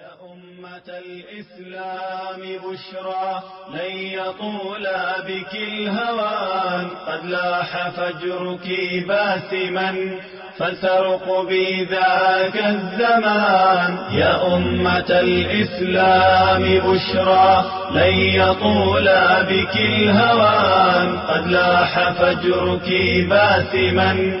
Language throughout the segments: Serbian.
يا أمة الإسلام بشرى لن يطول بك الهوان. قد لاح فجرك باسما فلترق بذاك الزمان. يا أمة الإسلام بشرى لن يطول بك الهوان. قد لاح فجرك باسما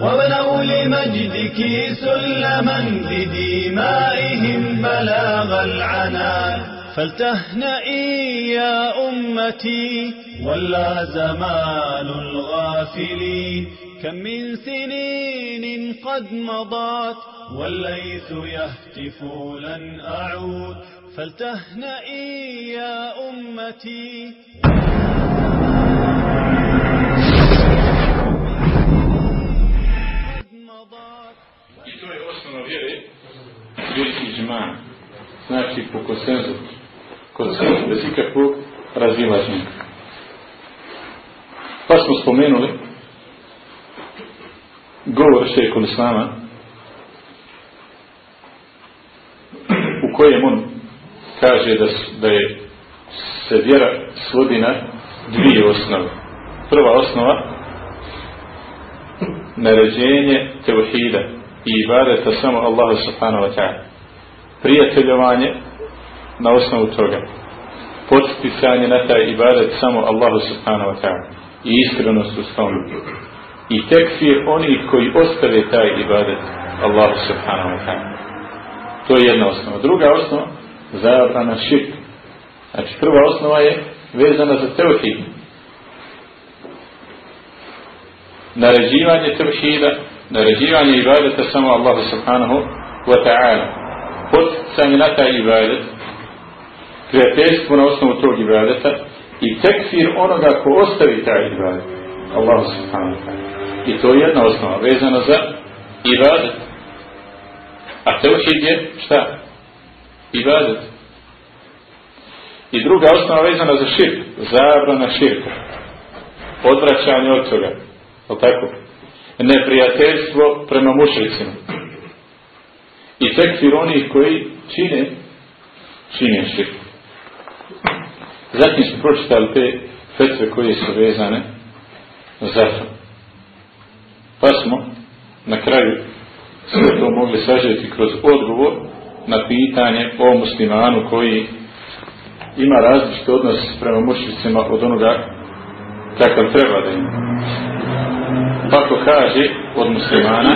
وبنوا لمجدك سلما بدمائهم بلاغ العنان. فلتهنئي يا أمتي ولا زمان الغافلين كم من سنين قد مضت والليث يهتف لن أعود. فلتهنئي يا أمتي. Osnova vjere, vjerski džma, znači po konsenzu, svih, bez ikakvog razilaženja. Pa smo spomenuli govor šeikul Islama, u kojem on kaže da, da je se vjera svodi na dvije osnove. Prva osnova naređenje tevhida i ibadeta samo Allahu subhanahu wa ta'ala. Prijateljovanje na osnovu toga. Podsticanje na taj ibadet samo Allahu subhanahu wa ta'ala. I iskrenost u tome. I tekfir onih koji ostave taj ibadet Allahu subhanahu wa ta'ala. To je jedna osnova. Druga osnova, zabrana širk. Znači prva osnova je vezana za tevhid. naređivanje tevhida, naređivanje ibadeta samo Allahu subhanahu wa ta'ala. Poticanje na taj ibadet, prijateljstvo na osnovu tog ibadeta i tekfir onoga ko ostavi taj ibadet. Allahu subhanahu wa ta'ala. I to je jedna osnova vezana za ibadet. A tevhid je šta? Ibadet. I druga osnova vezana za širk, zabrana širka. Odvraćanje od toga. Je tako? Neprijateljstvo prema mušricima. I tekfir onih koji čine, čine širk. Zatim smo pročitali te fetve koje su vezane za to. Pa smo na kraju sve to mogli sažeti kroz odgovor na pitanje o muslimanu koji ima različit odnos prema mušricima od onoga kakav treba da ima. Pa ko kaže od muslimana,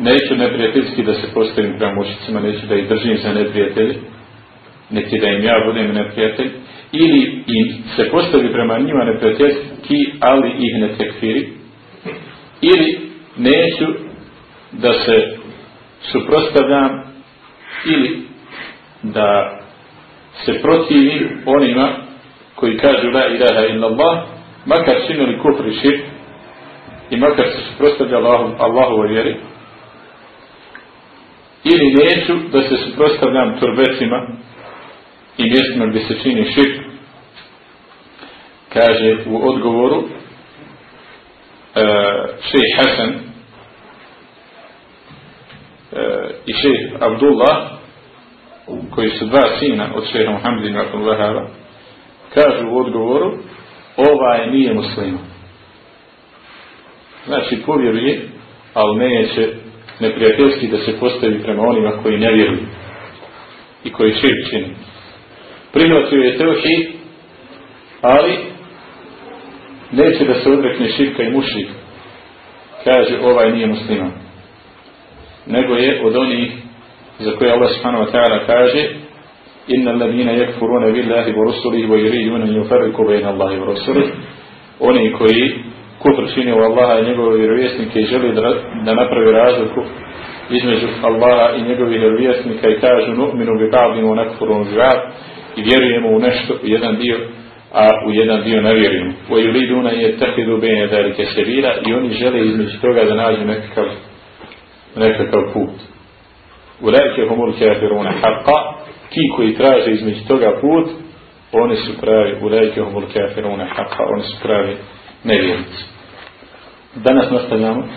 neću neprijateljski da se postavim prema mušicima, neću da ih držim za neprijatelji, niti da im ja budem neprijatelj, ili im se postavi prema njima neprijateljski, ali ih ne tekfiri, ili neću da se suprostavljam ili da se protivim onima koji kažu la ilaha illallah, makar činili kufr i širk, i makar se suprostavlja Allahu, Allahovoj vjeri, ili neću da se suprostavljam turbecima i mjestima gdje se čini širk, kaže u odgovoru uh, šejh Hasan uh, i šejh Abdullah koji su dva sina od šeha Muhammed ibn Abdul Wahaba kažu u odgovoru ovaj nije musliman znači povjeruje ali neće neprijateljski da se postavi prema onima koji ne vjeruju i koji širk čini prihvatio je tevhid ali neće da se odrekne širka i mušrik. Kaže ovaj nije musliman nego je od onih za koje Allah subhanahu wa ta'ala kaže inna alladhina yakfuruna billahi wa rusulihi wa yuriduna an yufarriqu bayna Allahi wa rusulihi. Oni koji kufr čine u Allaha i njegove vjerovjesnike i žele da, da napravi razliku između Allaha i njegovih vjerovjesnika i kažu nu'minu bi ba'din wa nakfuru ba'd i vjerujemo u nešto, u jedan dio a u jedan dio na vjerinu. U Juliduna je tahidu bene velike sevira i oni žele između toga da nađu nekakav, nekakav put. U leke humul kafiruna haqqa, ti koji traže između toga put, oni su pravi, u leke humul kafiruna haqqa, oni su pravi nevjernici. Danas nastavljamo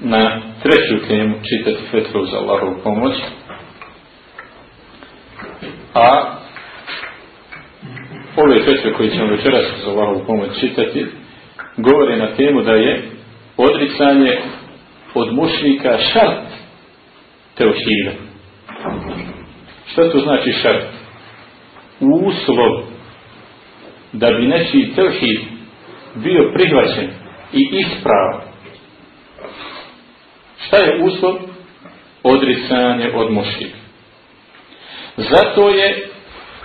na treću temu čitati fetru za Allahovu pomoć. A ove fetve koje ćemo večeras za Allahovu pomoć čitati govore na temu da je odricanje od mušnika šart teohida. Šta to znači šart? Uslov da bi nečiji teohid bio prihvaćen i ispravan. Šta je uslov? Odricanje od mušnika. Zato je,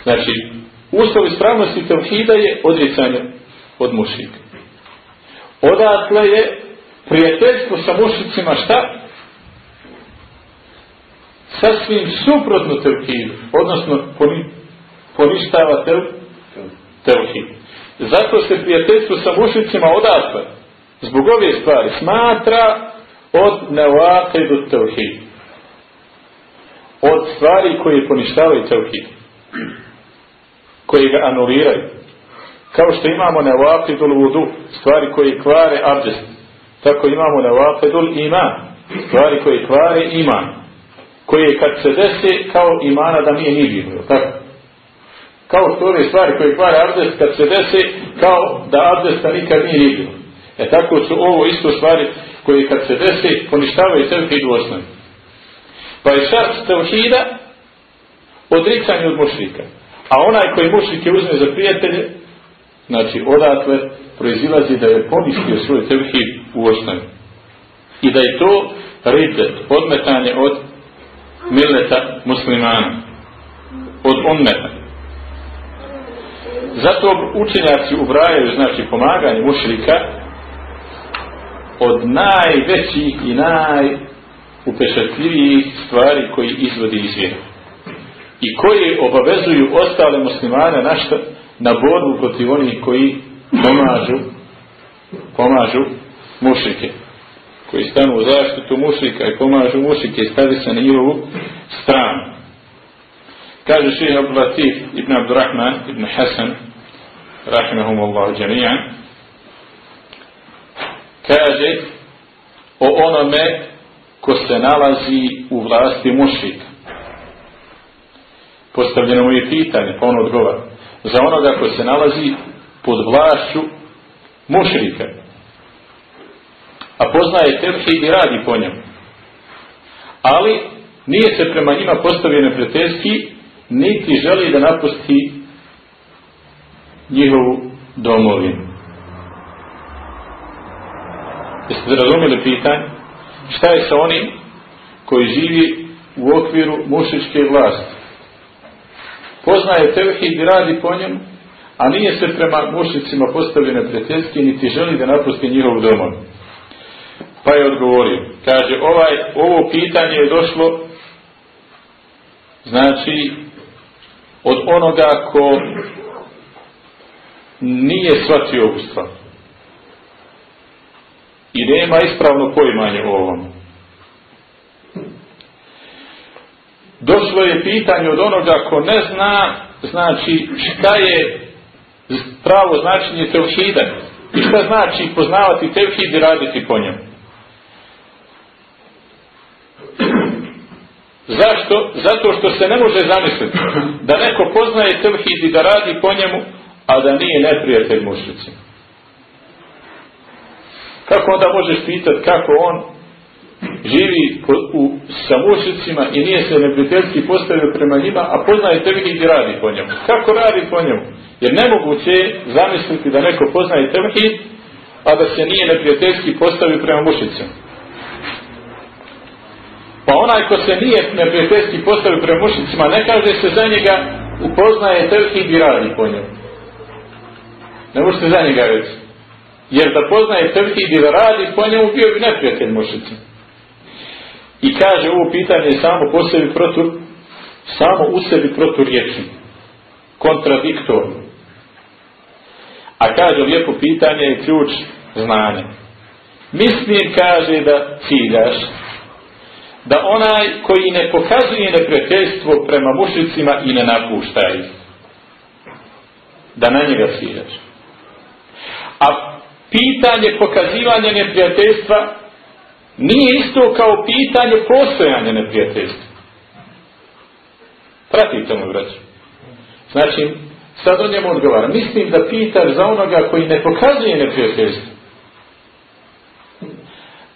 znači, uslov ispravnosti tevhida je odricanje od mušnika. Odatle je prijateljstvo sa mušicima šta? Sasvim suprotno tevhidu, odnosno poništava tevhid. Zato se prijateljstvo sa mušicima odatle, zbog ove stvari, smatra od nevakidu tevhid. Od stvari koje poništavaju tevhid. Koje ga anuliraju. Kao što imamo nevakidul vudu, stvari koje kvare abdest. Tako imamo nevakidul iman. Stvari koje kvare iman. Koje kad se desi kao imana da nije ni bilo. Tako? Kao što ove stvari koje kvare abdest kad se desi kao da abdesta nikad nije ni bilo. E tako su ovo isto stvari koji kad se desi poništavaju tevhid u osnovi. Pa je šart tevhida odricanje od mušrika. A onaj koji mušrike uzme za prijatelje, znači odatle proizilazi da je poništio svoj tevhid u osnovi. I da je to ridet, odmetanje od mileta muslimana, od ummeta. Zato učenjaci ubrajaju, znači, pomaganje mušrika od najvećih i najupešatljivijih stvari koji izvodi iz vjera. I koji obavezuju ostale muslimane na, šta, na borbu protiv onih koji pomažu pomažu mušike koji stanu u zaštitu mušika i pomažu mušike i stavi se na njihovu stranu. Kaže šeha Abdulatif ibn Abdurrahman ibn Hasan rahimahumullahu jami'an kaže o onome ko se nalazi u vlasti mušika. Postavljeno mu je pitanje, pa on odgovara. Za onoga ko se nalazi pod vlašću mušrika. A poznaje tevhid i radi po njemu. Ali nije se prema njima postavio neprijateljski, niti želi da napusti njihovu domovinu. Jeste razumeli pitanje? Šta je sa onim koji živi u okviru mušičke vlasti? Poznaje tevhid i radi po njemu, a nije se prema mušicima postavio neprijateljski, niti želi da napusti njihov domov. Pa je odgovorio. Kaže, ovaj, ovo pitanje je došlo znači od onoga ko nije shvatio ovu stvar i nema ispravno poimanje o ovom. Došlo je pitanje od onoga ko ne zna, znači šta je pravo značenje tevhida i šta znači poznavati tevhid i raditi po njemu. Zašto? Zato što se ne može zamisliti da neko poznaje tevhid i da radi po njemu, a da nije neprijatelj mušicima. Kako onda možeš pitati kako on živi u, sa mušicima i nije se neprijateljski postavio prema njima, a poznaje tevhid i radi po njemu. Kako radi po njemu? Jer nemoguće je zamisliti da neko poznaje tevhid, a da se nije neprijateljski postavio prema mušicama. Pa onaj ko se nije neprijateljski postavio prema mušicima, ne kaže se za njega upoznaje tevhid i radi po njemu. Ne možete za njega reći. Jer da poznaje tevhid i da radi, po njemu bio bi neprijatelj mušica. I kaže ovo pitanje samo po sebi protur, samo u sebi protur riječi. kontradiktorno. A kaže lijepo pitanje je ključ znanja. Mislim, kaže da ciljaš da onaj koji ne pokazuje neprijateljstvo prema mušicima i ne napušta ih, da na njega ciljaš. A pitanje pokazivanja neprijateljstva nije isto kao pitanje postojanja neprijateljstva. Pratite mu, braću. Znači, sad on njemu odgovara. Mislim da pitaš za onoga koji ne pokazuje neprijateljstvo.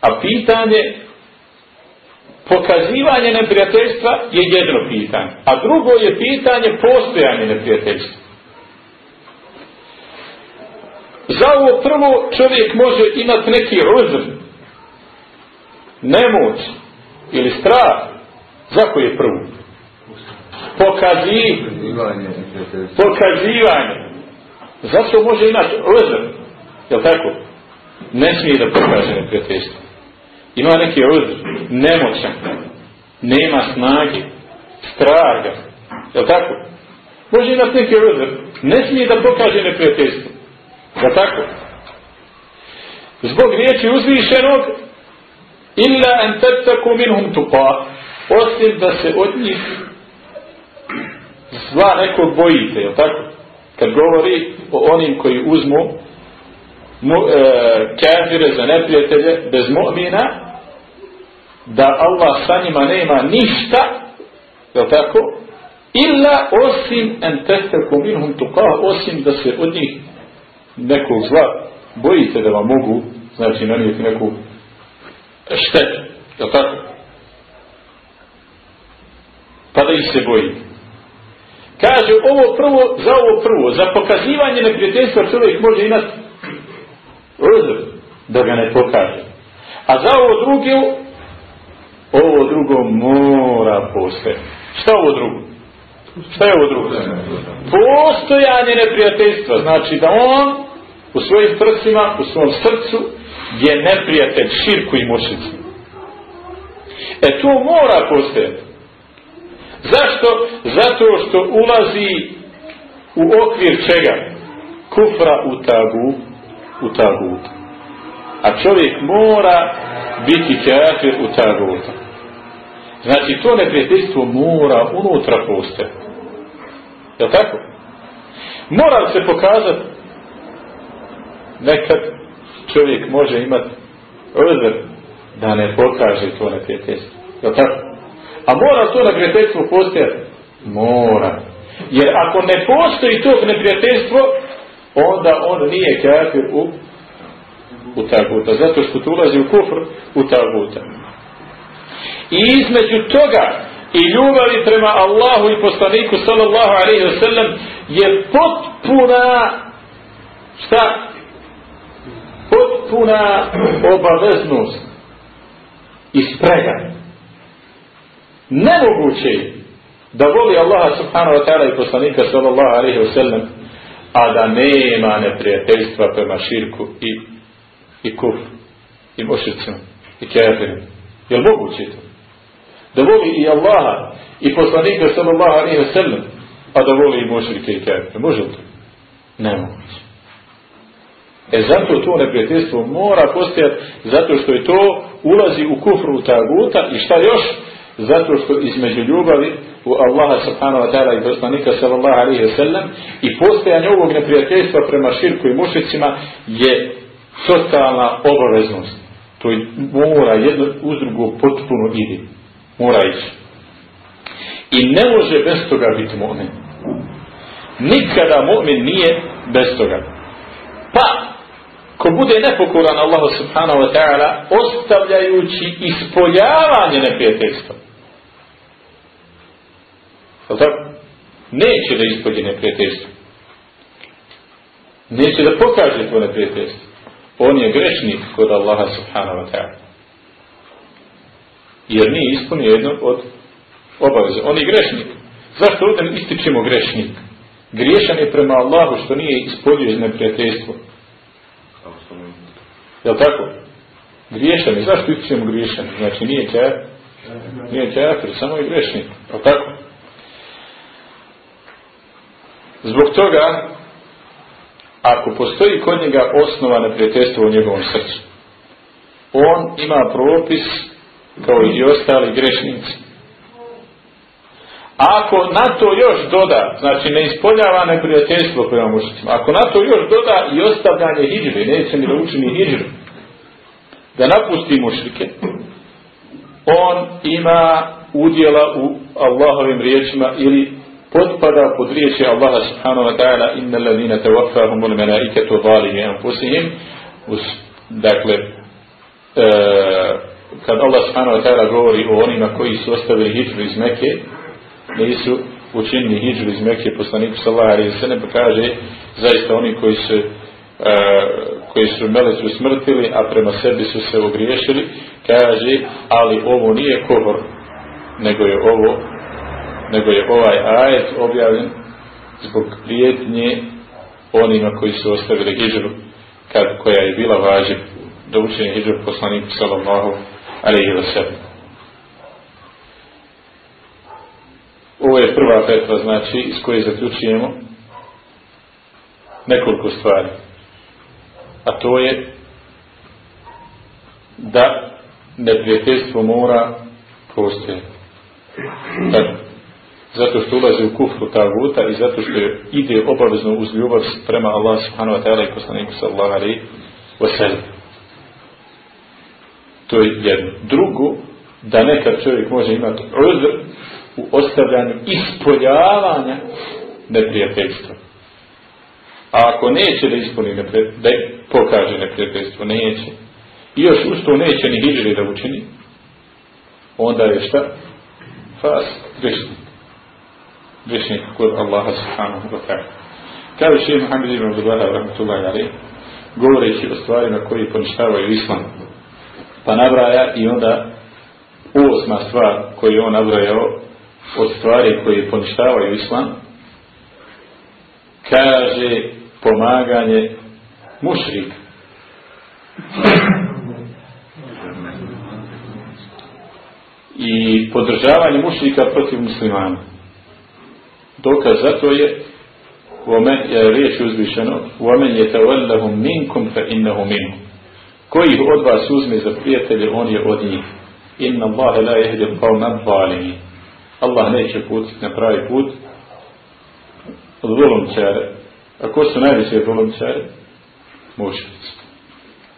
A pitanje pokazivanje neprijateljstva je jedno pitanje. A drugo je pitanje postojanje neprijateljstva. Za ovo prvo čovjek može imati neki uzr, nemoć ili strah. Za koji je prvo? Pokazivanje. Pokazivanje. Zašto može imati uzr? Jel tako? Ne smije da pokaže neprijateljstvo. Ima neki uzr, nemoćan, nema snage, straga. Je tako? Može imati neki uzr, ne smije da pokaže neprijateljstvo. Je tako? Zbog riječi uzvišenog, illa en tettaku minhum tupa, osim da se od njih zla nekog bojite, je tako? Kad govori o onim koji uzmu mu, e, kafire za neprijatelje bez mu'mina, da Allah sa njima nema ništa, je tako? Illa osim en testeku minhum tuqa, osim da se od njih nekog zla bojite da vam mogu, znači nanijeti neku štetu, je tako? Pa da ih se bojite. Kaže, ovo prvo, za ovo prvo, za pokazivanje neprijateljstva čovjek može imati uzr, da ga ne pokaže. A za ovo drugo, ovo drugo mora postojati. Šta ovo drugo? Šta je ovo drugo? Postojanje neprijateljstva. Znači da on u svojim prsima, u svom srcu je neprijatelj širku i mušicu. E to mora postojati. Zašto? Zato što ulazi u okvir čega? Kufra u tagu, u tagu. A čovjek mora biti kafir u taguta. Znači, to neprijateljstvo mora unutra. Je tako? Mora se pokazati nekad čovjek može imati uzr da ne pokaže to neprijateljstvo. Je tako? A mora to neprijateljstvo postojati? Mora. Jer ako ne postoji to neprijateljstvo, onda on nije kafir u, u taguta. Zato što tu ulazi u kufr u taguta. I između toga i ljubavi prema Allahu i poslaniku sallallahu alaihi wa sallam je potpuna šta? Potpuna obaveznost i sprega. Nemoguće je da voli Allaha subhanahu wa ta'ala i poslanika sallallahu alaihi wa sallam a da nema neprijateljstva prema širku i, i kuf i mošicima i kafirima. Je li moguće to? Da voli i Allaha i poslanika sallallahu alaihi wa sallam, a da voli i mošrike i kafire. Može li to? Ne moguće. E zato to neprijateljstvo mora postojati, zato što je to ulazi u kufru taguta i šta još? Zato što između ljubavi u Allaha subhanahu wa ta'ala i poslanika sallallahu alaihi wa sallam i postojanje ovog neprijateljstva prema širku i mušicima je totalna obaveznost. To mora jedno uz drugo potpuno ide. Mora ići. I ne može bez toga biti mu'min. Nikada mu'min nije bez toga. Pa, ko bude nepokoran Allahu subhanahu wa ta'ala, ostavljajući ispoljavanje neprijateljstva. Neće da ispolji neprijateljstvo. Neće da pokaže to neprijateljstvo. On je grešnik kod Allaha subhanahu wa ta'ala jer nije ispunio jedno od obaveze. On je grešnik. Zašto ovdje ističemo grešnik? Griješan je prema Allahu što nije ispoljio iz neprijateljstvo. Je li tako? Griješan je. Zašto ističemo griješan? Znači nije kjafir. Nije kjafir, samo je grešnik. Je tako? Zbog toga, ako postoji kod njega osnova neprijateljstva u njegovom srcu, on ima propis kao i ostali grešnici. Ako na to još doda, znači ne ispoljava neprijateljstvo prema mušicima, ako na to još doda i ostavljanje hijđre, neće ni da učini hijđru, da napusti mušrike, on ima udjela u Allahovim riječima ili potpada pod riječi Allaha subhanahu wa ta'ala inna ladina tawaffahum ul malaikatu zalimi anfusihim dakle e, kad Allah subhanahu wa ta'ala govori o onima koji su ostavili hijđu iz Mekke nisu učinili hijđu iz Mekke poslaniku sallahu alaihi sallam pa kaže zaista oni koji su Uh, koji su meleću smrtili, a prema sebi su se ogriješili, kaže, ali ovo nije kovor, nego je ovo nego je ovaj ajet objavljen zbog prijetnje onima koji su ostavili hijđru kad, koja je bila važiv do učenja hijđru poslaniku sallallahu alaihi wa sallam. Ovo je prva petva, znači, iz koje zaključujemo nekoliko stvari. A to je da neprijateljstvo mora postojati. Tako zato što ulazi u kufru taguta i zato što ide obavezno uz ljubav prema Allah subhanahu wa ta'ala i poslaniku sallallahu alaihi wa sallam. To je jedno. Drugo, da nekad čovjek može imati uzr u ostavljanju ispoljavanja neprijateljstva. A ako neće da ispuni da pokaže neprijateljstvo, neće. I još uz to neće ni hijri da učini, onda je šta? Fas, grešnik grešnik kod Allaha subhanahu wa ta'ala. Kaže še Muhammed ibn Abdullah govoreći o stvarima koji poništavaju islam, pa nabraja i onda osma stvar koju on nabrajao od stvari koji poništavaju islam, kaže pomaganje mušrika. I podržavanje mušrika protiv muslimana dokaz za to je ومن je riječ uzvišeno ومن يتولهم منكم فإنه منهم koji od vas uzme za prijatelje on je od njih. Inna Allahe la jehdi qawma zalimi Allah neće putiti na pravi put od volumčare a ko su najviše volumčare mušnici.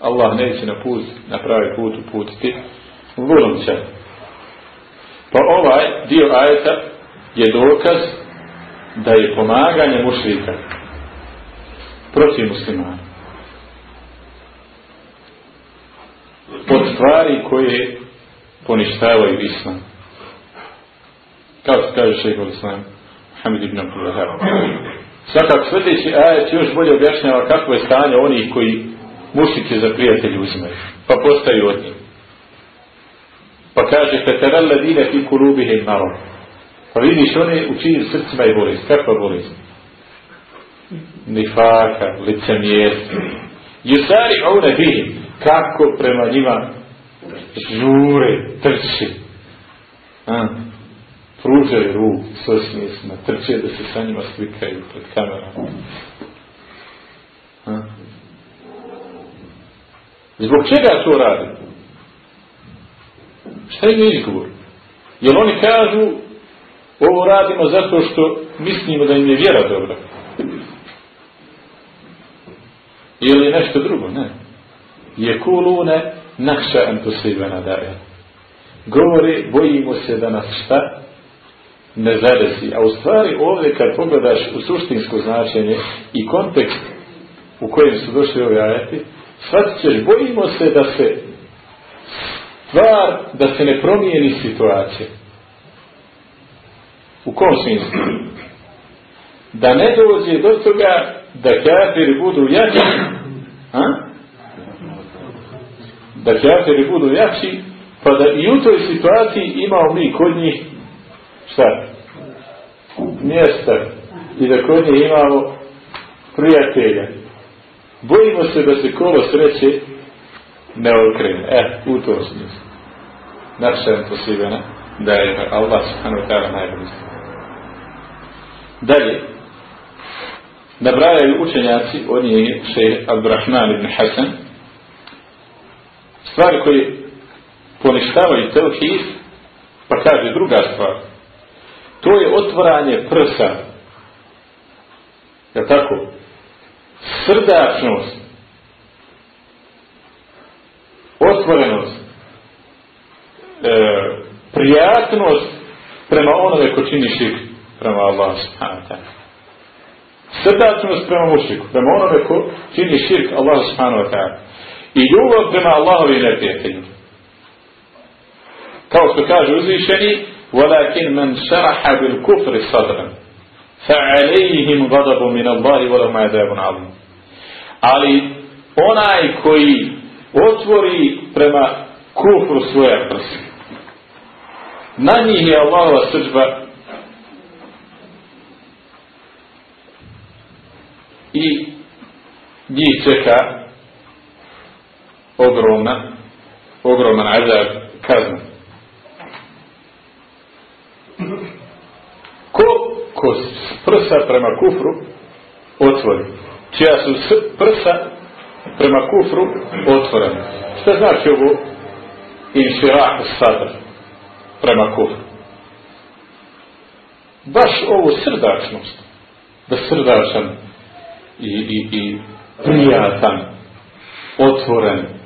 Allah neće na put na pravi put uputiti volumčare pa ovaj dio ajeta je dokaz da je pomaganje mušlika protiv muslimana od stvari koje poništavaju islam kao što kaže šeho islam Hamid ibn Abdullahar svakak sljedeći ajet još bolje objašnjava kako je stanje onih koji mušlike za prijatelji uzimaju pa postaju od njih pa kaže feterelle dine fi kulubihim narod Pa vidiš one u čijim srcima je bolest. Kakva bolest? Nifaka, licemjerstva. Jusari one bihim. Kako prema njima žure, trči. A? Pružaju ruk s osmjesima. Trče da se sa njima slikaju pred kamerama. A? Zbog čega to radi? Šta je izgovor? Jer oni kažu Ovo radimo zato što mislimo da im je vjera dobra. Ili nešto drugo, ne. Je kulune nakša entosivena daje. Govori, bojimo se da nas šta ne zadesi. A u stvari ovdje kad pogledaš u suštinsko značenje i kontekst u kojem su došli ove ajeti, shvatit ćeš, bojimo se da se stvar, da se ne promijeni situacija. U kom smislu? Da ne dođe do toga da kafiri budu jači, a? Da kafiri budu jači, pa da i u toj situaciji imao mi kod njih šta? Mjesta. I da kod njih imamo prijatelja. Bojimo se da se kolo sreće ne okrene. E, u tom smislu. Naša posibena da je Allah subhanahu ta'ala najbolji. Dalje, nabrajaju učenjaci, od njih je šehr Abdurrahman ibn Hasan, stvari koje poništavaju tevhid, pa kaže druga stvar, to je otvaranje prsa, je tako? Srdačnost, otvorenost, e, prijatnost prema onome ko čini širk prema Allah subhanahu. Srdačnost prema mušiku, prema onome ko čini širk Allah subhanahu ta'ala I ljubav prema Allahovi neprijatelju. Kao što kaže uzvišeni, ولكن من شرح بالكفر صدرا فعليهم غضب من الله ولهم عذاب عظيم ali onaj koji otvori prema kufru svoje prse na njih je Allahova srđba i njih čeka ogromna ogroman azab kazna. Ko ko prsa prema kufru otvori? Čija su prsa prema kufru otvorene šta znači ovo? Inširah sadr prema kufru. Baš ovu srdačnost da srdačan i, i, i prijatan otvoren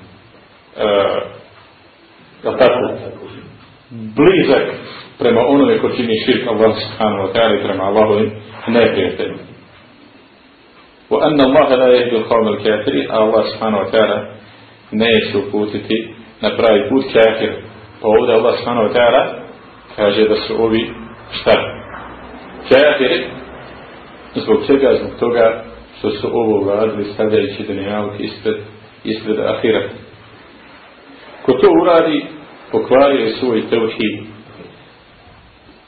uh, tako blizak prema onome ko čini širk Allah subhanahu wa ta'ala i prema Allahovim neprijateljima. La yahdi al-qawm al-kafirin, a Allah subhanahu wa ta'ala neće uputiti na pravi put kafir. Pa ovdje Allah subhanahu wa ta'ala kaže da su ovi šta? Kafiri. Zbog čega? Zbog toga što su ovo uradili stavljajući dunjavuk ispred, ispred ahirat. Ko to uradi, pokvario je svoj tevhid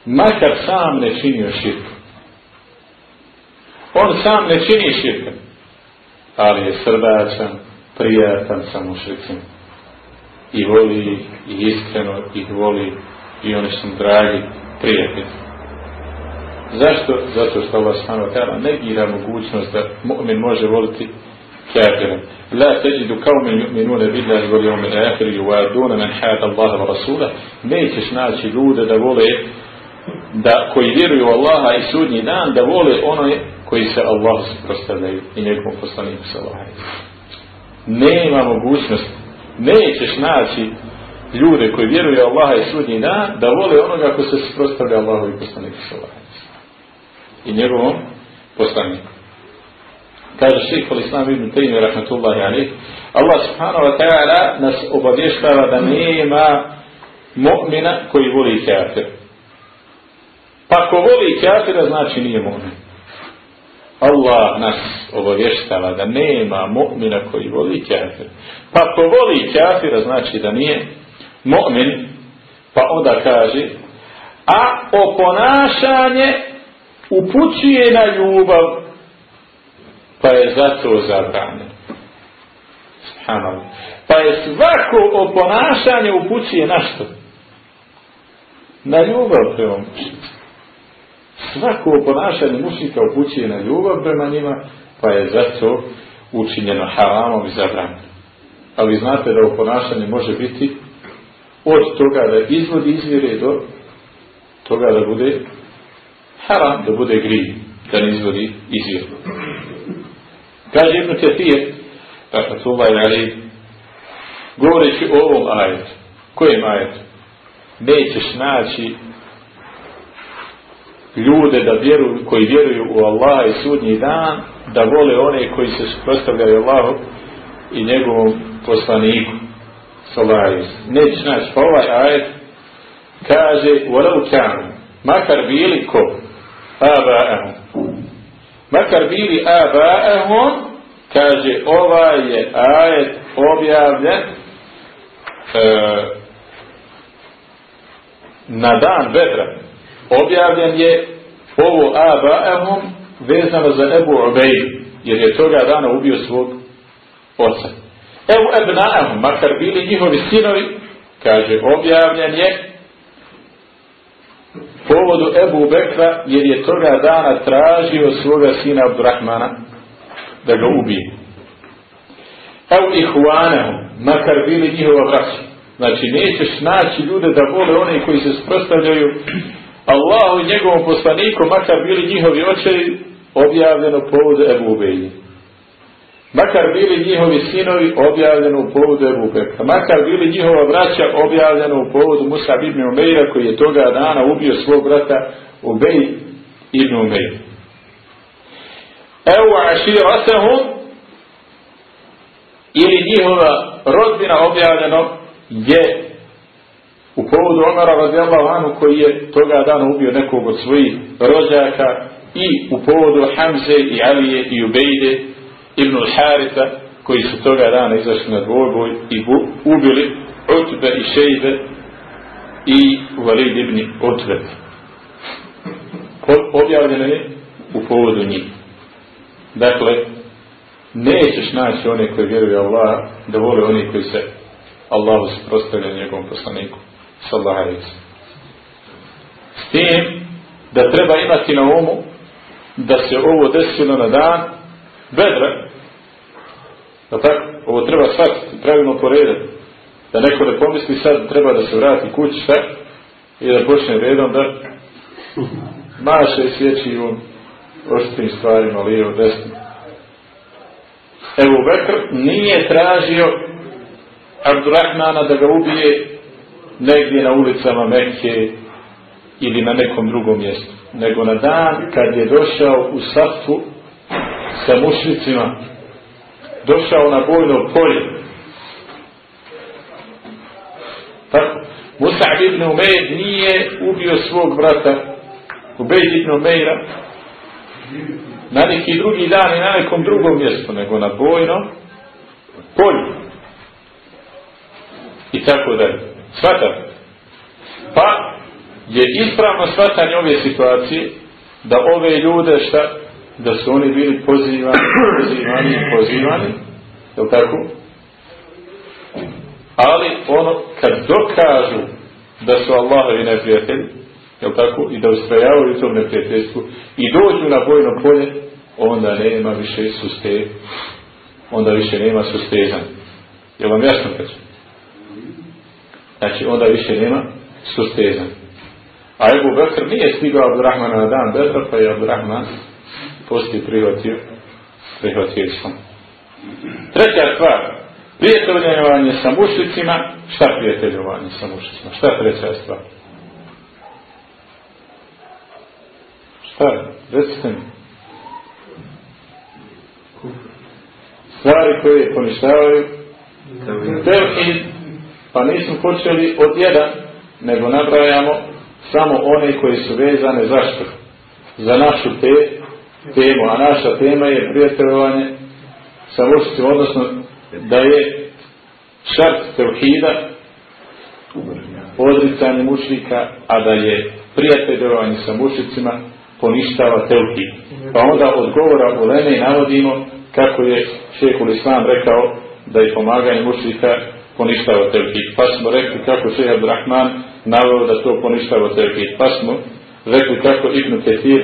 makar sam ne činio širk. On sam ne čini širk, ali je srdačan, prijatan sa mušricima. I voli i iskreno ih voli, i oni su dragi prijatelji. Zašto? Zato što Allah ta'ala negira mogućnost da mu'min može voliti كافرا لا تجد قوم يؤمنون بالله واليوم الآخر يوادون من حاد الله ورسوله nećeš naći ljude da vole da koji vjeruju u Allaha i sudnji dan da vole ono koji se Allah suprostavljaju i njegovom poslaniku sallahu nema mogućnosti nećeš naći ljude koji vjeruju u Allaha i sudnji dan da vole onoga ko se suprostavlja Allahu i poslaniku sallahu i njegovom poslaniku kaže šeikh al-Islam ibn Taymi rahmatullahi alaih Allah subhanahu wa ta'ala nas obavještava da nema mu'mina koji voli kafir Pa ko voli kafira, znači nije mu'min. Allah nas obavještava da nema mu'mina koji voli kafira. Pa ko voli kafira, znači da nije mu'min. Pa onda kaže, a o ponašanje upućuje na ljubav, pa je zato zabranjeno. Pa je svako o ponašanje upućuje na što? Na ljubav prema mušnicu svako ponašanje mušnika upućuje na ljubav prema njima, pa je zato učinjeno haramom i zabranjeno. A vi znate da ovo ponašanje može biti od toga da izvodi izvjere do toga da bude haram, da bude gri, da ne izvodi izvjere. Kaže Ibn Kathir, rahmatullahi ali, govoreći o ovom ajetu, kojem ajetu? Nećeš naći ljude da vjeruju, koji vjeruju u Allaha i sudnji dan, da vole one koji se suprostavljaju Allahu i njegovom poslaniku. Salajus. Neće naći, pa ovaj ajet kaže, walau kanu, makar bili ko? Aba'ahum. Makar bili aba'ahum, kaže, ovaj je ajet objavljen e, na dan Bedra, objavljen je ovo Aba'ahum vezano za Ebu Ubejdu, jer je toga dana ubio svog oca. Evo Ebna'ahum, makar bili njihovi sinovi, kaže, objavljen je povodu Ebu Bekra jer je toga dana tražio svoga sina Abdurrahmana da ga ubije. Evo ih makar bili njihova vraća. Znači, nećeš naći ljude da vole one koji se sprostavljaju Allahu i njegovom poslaniku, makar bili njihovi očevi, objavljeno povodu Ebu Ubejni. Makar bili njihovi sinovi objavljeno u povodu Ebu Bekra. Makar bili njihova braća objavljeno u povodu Musa ibn Umeira koji je toga dana ubio svog brata Ubej ibn Umeira. Evo aširatahum ili njihova rodbina objavljeno je u povodu Omara radijallahu anhu koji je toga dana ubio nekog od svojih rođaka i u povodu Hamze i Alije i Ubejde Ibn Harita koji su toga dana izašli na dvoboj i ubili Utbe i Šejbe i Valid ibn Utbe. Objavljeno je u povodu njih. Dakle, nećeš naći one koji vjeruju Allah da vole oni koji se Allahu suprostavlja njegovom poslaniku. Sallahu S tim da treba imati na umu da se ovo desilo na dan Bedra, da tako, ovo treba shvatiti, pravilno poredati. Da neko ne pomisli sad treba da se vrati kući šta i da počne redom da maše sjeći u oštrim stvarima, lijevo, desno. Evo Bekr nije tražio Abdurrahmana da ga ubije negdje na ulicama Mekke ili na nekom drugom mjestu, nego na dan kad je došao u safu sa mušnicima došao na bojno polje. Tako. Musa'b ibn Umeir nije ubio svog brata Ubejd ibn Umeira na neki drugi dan i na nekom drugom mjestu, nego na bojno polju. I tako dalje. Svatate? Pa je ispravno shvatanje ove situacije da ove ljude šta da su oni bili pozivani, pozivani, pozivani, je tako? Ali ono, kad dokažu da su Allahovi neprijatelji, je tako? I da ustrajavaju u tom neprijateljstvu i dođu na bojno polje, onda nema više suste, onda više nema sustezanja. Je vam jasno kažem? Znači, onda više nema sustezanja. A Ebu Bekr nije stigao Abdurrahmana na dan Bedra, pa je Abdurrahman poslije prihvatio, prihvatio islam. Treća stvar, prijateljovanje sa mušicima, šta prijateljovanje sa mušicima? Šta treća stvar? Šta je? Recite mi. Stvari koje poništavaju Tevhid, pa nismo počeli od jedan, nego nabrajamo samo one koji su vezane zašto? Za našu te, temu, a naša tema je prijateljovanje sa mušicima, odnosno da je šart tevhida odricanje mušnika, a da je prijateljovanje sa mušicima poništava tevhid. Pa onda odgovora u Lene navodimo kako je šehul Islam rekao da je pomaganje mušnika poništava tevhid. Pa smo rekli kako šeh Abdurrahman naveo da to poništava tevhid. Pa smo rekli kako Ibn Ketir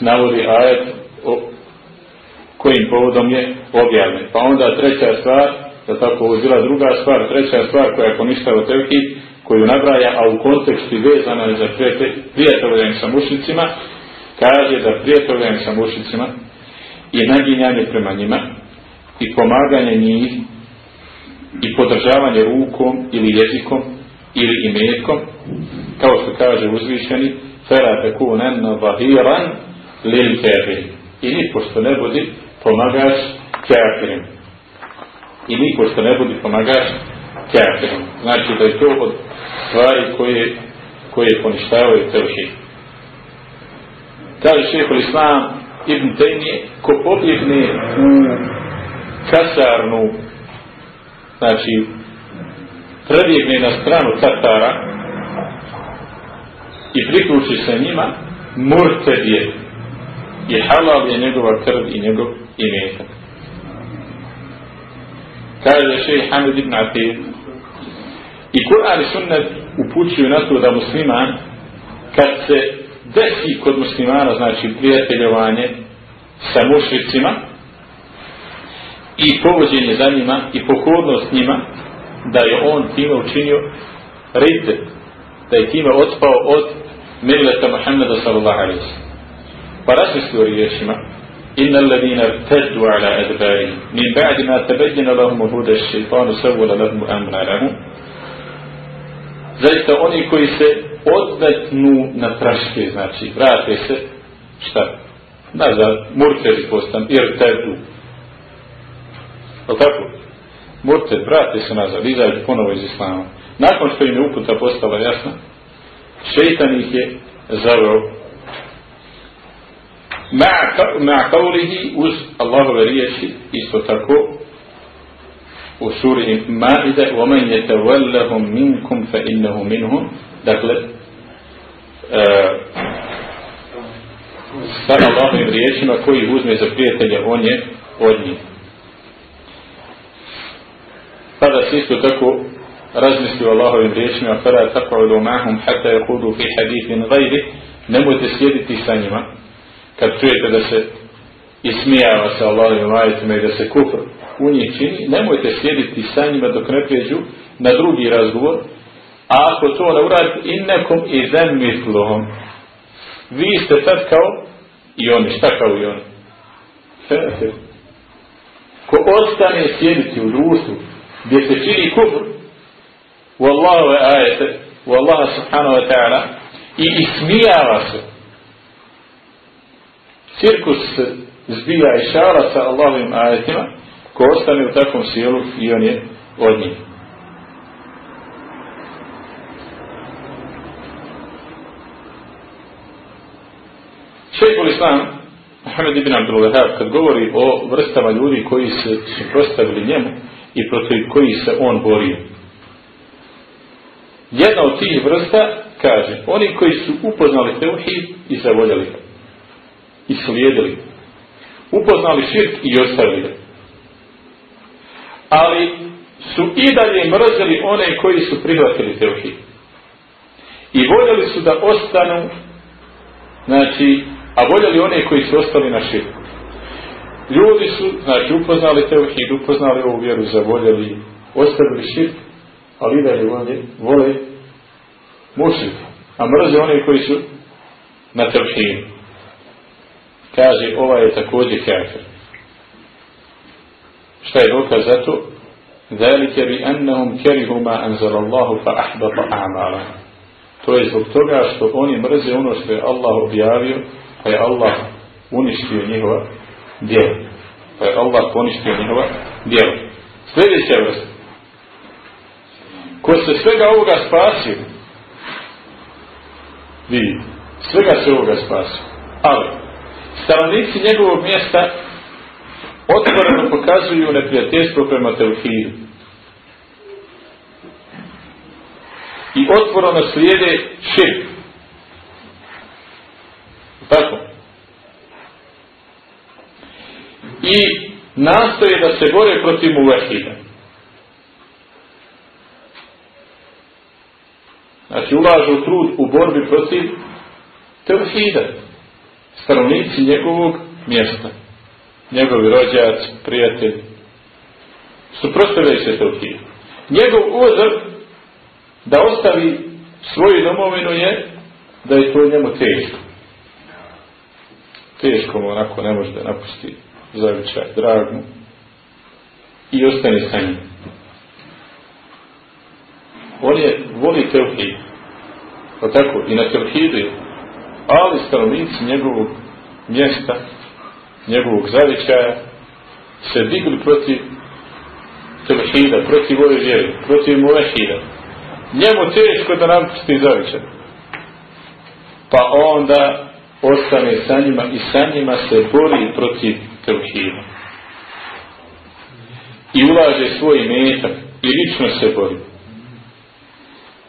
navodi ajet o kojim povodom je objavljen. Pa onda treća stvar, da tako bila druga stvar, treća stvar koja poništava tevhid, koju nabraja, a u kontekstu vezana je za prijateljanje sa mušnicima, kaže da prijateljanje sa mušnicima i naginjanje prema njima i pomaganje njih i podržavanje rukom ili jezikom ili imetkom, kao što kaže uzvišeni, fera tekunen vahiran lil kafir. I niko što ne budi pomagaš kafirim. I niko što ne budi pomagaš kafirim. Znači da je to od stvari koje, koje poništavaju tevhid. Kaže šehol Islam Ibn Taymi, ko pobjegne u kasarnu, znači prebjegne na stranu Tatara i priključi se njima, murted i halal je njegova krv i njegov imetak. Kaže šeji Hamid ibn Atir i Kur'an i sunnet upućuju na to da musliman kad se desi kod muslimana, znači prijateljovanje sa mušricima i povođenje za njima i pokornost njima, da je on time učinio ridde, da je time otpao od milleta Muhammeda sallallahu alaihi. Pa razmisli o riječima Inna alladina teddu ala adbari min ba'di ma tabayyana lahum huda ash-shaytanu sawwala lahum amra lahum Zaista oni koji se odmetnu na praške, znači vrate se šta? Nazad, murteri postan, jer tedu. Je tako? Murted, vrate se nazad, izađu ponovo iz Islama. Nakon što im je uputa postala jasna, šeitan ih je zaveo ma kaulihi uz Allahove riječi isto tako u suri Maide وَمَنْ يَتَوَلَّهُمْ مِنْكُمْ فَإِنَّهُ مِنْهُمْ dakle sa Allahovim riječima koji uzme za prijatelja on je od njih tada se isto tako razmisli o Allahovim riječima فَرَا تَقْعُلُوا مَعْهُمْ حَتَّى يَقُودُوا فِي حَدِيثٍ غَيْرِ nemojte sjediti sa njima kad čujete da se ismijava sa Allahovim ajetima i da se kufr u njih čini, nemojte sjediti sa njima dok ne prijeđu na drugi razgovor, a ako to ne uradite innekom i zem mislohom, vi ste tad kao i oni, šta kao i oni? Ko ostane sjediti u društvu gdje se čini kufr u Allahove ajete, u Allaha subhanahu wa ta'ala i ismijava se cirkus zbija i šala sa Allahovim ajetima, ko ostane u takvom sjelu i on je od njih. Šejhul Islam, Mohamed ibn Abdul Wahab, kad govori o vrstama ljudi koji se suprostavili njemu i protiv koji se on borio. Jedna od tih vrsta kaže, oni koji su upoznali teuhid i zavoljali ga i slijedili. Upoznali širk i ostavili. Ali su i dalje mrzeli one koji su prihvatili teuhid. I voljeli su da ostanu, znači, a voljeli one koji su ostali na širku. Ljudi su, znači, upoznali teuhid, upoznali ovu vjeru, zavoljeli, ostavili širk, ali i dalje vole, vole mušik. A mrze one koji su na teuhidu kaže ovaj je također kafir. Šta je dokaz za to? Annahum kerihu ma anzal Allahu fa ahbata a'mala. To je zbog toga što oni mrze ono što je Allah objavio, pa je Allah uništio njihova djela. Pa je Allah poništio njihova djela. Sljedeća vrsta. Ko se svega ovoga spasio, vidite, svega se ovoga spasio. Ali, stanovnici njegovog mjesta otvoreno pokazuju neprijateljstvo prema Teuhidu. I otvoreno slijede širk. Tako. I nastoje da se bore protiv muvahida. Znači ulažu trud u borbi protiv Teuhida stanovnici njegovog mjesta. Njegovi rođac, prijatelj. Suprostavljaju se Teuhidu. Njegov uzor da ostavi svoju domovinu je da je to njemu teško. Teško mu onako ne može da napusti zavičaj dragu i ostane sa njim. On je, voli Teuhid. Pa tako, i na Teuhidu je ali stanovnici njegovog mjesta, njegovog zavičaja, se digli protiv tevhida, protiv ove vjere, protiv muvehida. Njemu teško da napusti zavičaj. Pa onda ostane sa njima i sa njima se bori protiv tevhida. I ulaže svoj metak i lično se bori.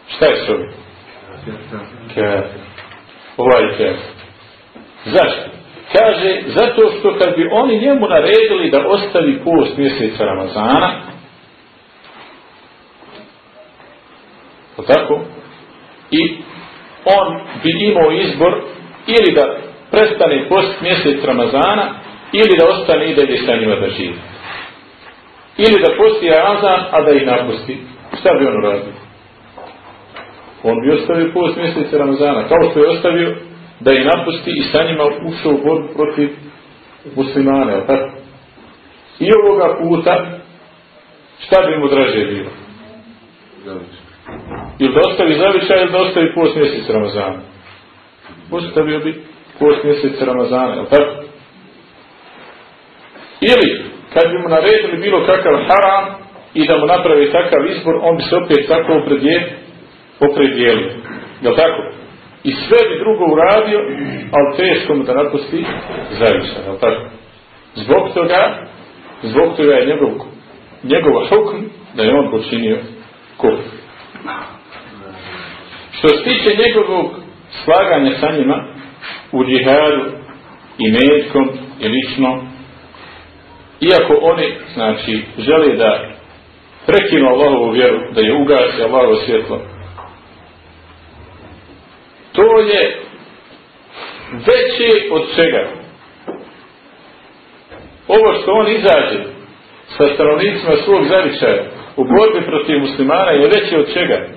Šta je s ovim? Ovaj tekst. Zašto? Kaže, zato što kad bi oni njemu naredili da ostavi post mjeseca Ramazana, o tako, i on bi imao izbor ili da prestane post mjesec Ramazana ili da ostane i da ide sa njima da živi. Ili da posti Ramazan, a da ih napusti. Šta bi on uradio? On bi ostavio post mjeseca Ramazana, kao što je ostavio da ih napusti i sa njima ušao u borbu protiv muslimane, tako? I ovoga puta, šta bi mu draže bilo? Ili da ostavi zavičaj ili da ostavi post mjeseca Ramazana? Ostavio bi post mjeseca Ramazana, je tako? Ili, kad bi mu naredili bilo kakav haram i da mu napravi takav izbor, on bi se opet tako opredijelio. Je tako? I sve bi drugo uradio, ali teško mu da napusti zavičaj, je tako? Zbog toga, zbog toga je njegov, njegov hukm da je on počinio kufr. Što se tiče njegovog slaganja sa njima u džihadu i metkom i lično, iako oni, znači, žele da prekinu Allahovu vjeru, da je ugasi Allahovo svjetlo, to je veće od čega. Ovo što on izađe sa stanovnicima svog zavičaja u borbi protiv muslimana je veće od čega?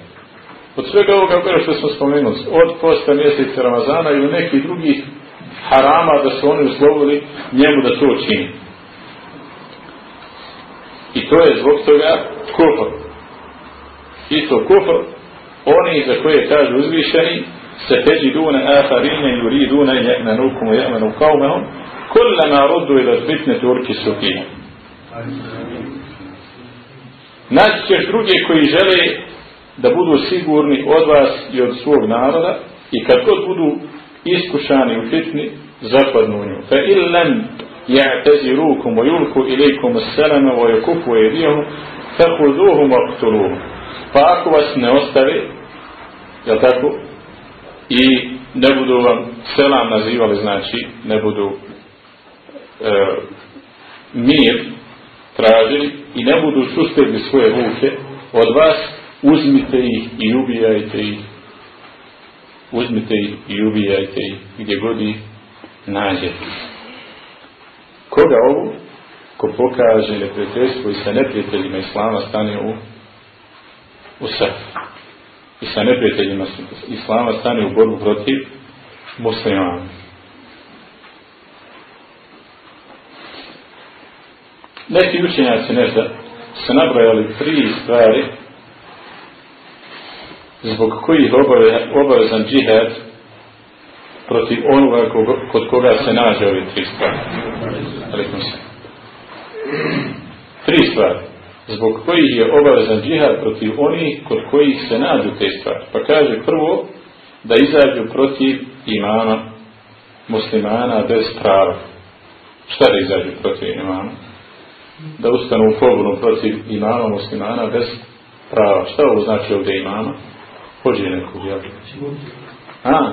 Od svega ovoga što smo spomenuli, od posta mjeseca Ramazana ili nekih drugih harama da su oni uslovili njemu da to čini. I to je zbog toga kufr. Isto kufr, oni za koje kažu uzvišeni, aharine juri dune je'menukum u je'menu kaumehom, kullama roddu ila zbitne turki sukine. Naći ćeš druge koji žele da budu sigurni od vas i od svog naroda i kad god budu iskušani u fitni, zapadnu u nju. Fa illam ja'tazirukum wa yulku ilaykum as-salama wa yakufu aydihum fakhuduhum waqtuluhum. Pa ako vas ne ostave, je tako? I ne budu vam selam nazivali, znači ne budu e, mir tražili i ne budu sustegli svoje ruke od vas, uzmite ih i ubijajte ih. Uzmite ih i ubijajte ih gdje god ih nađete. Koga ovo? Ko pokaže neprijateljstvo i sa neprijateljima Islama stane u, u srf. I sa neprijateljima Islama stane u borbu protiv muslimana. Neki učenjaci nešto su nabrojali tri stvari zbog kojih obavezan džihad protiv onoga kod koga se nađe ove tri stvari. Tri stvari. Zbog kojih je obavezan džihad protiv onih kod kojih se nađu te stvari. Pa kaže prvo da izađu protiv imama muslimana bez prava. Šta da izađu protiv imama? Da ustanu u pobunu protiv imama muslimana bez prava. Šta ovo znači ovdje imama? Hođe nekog, jel? A?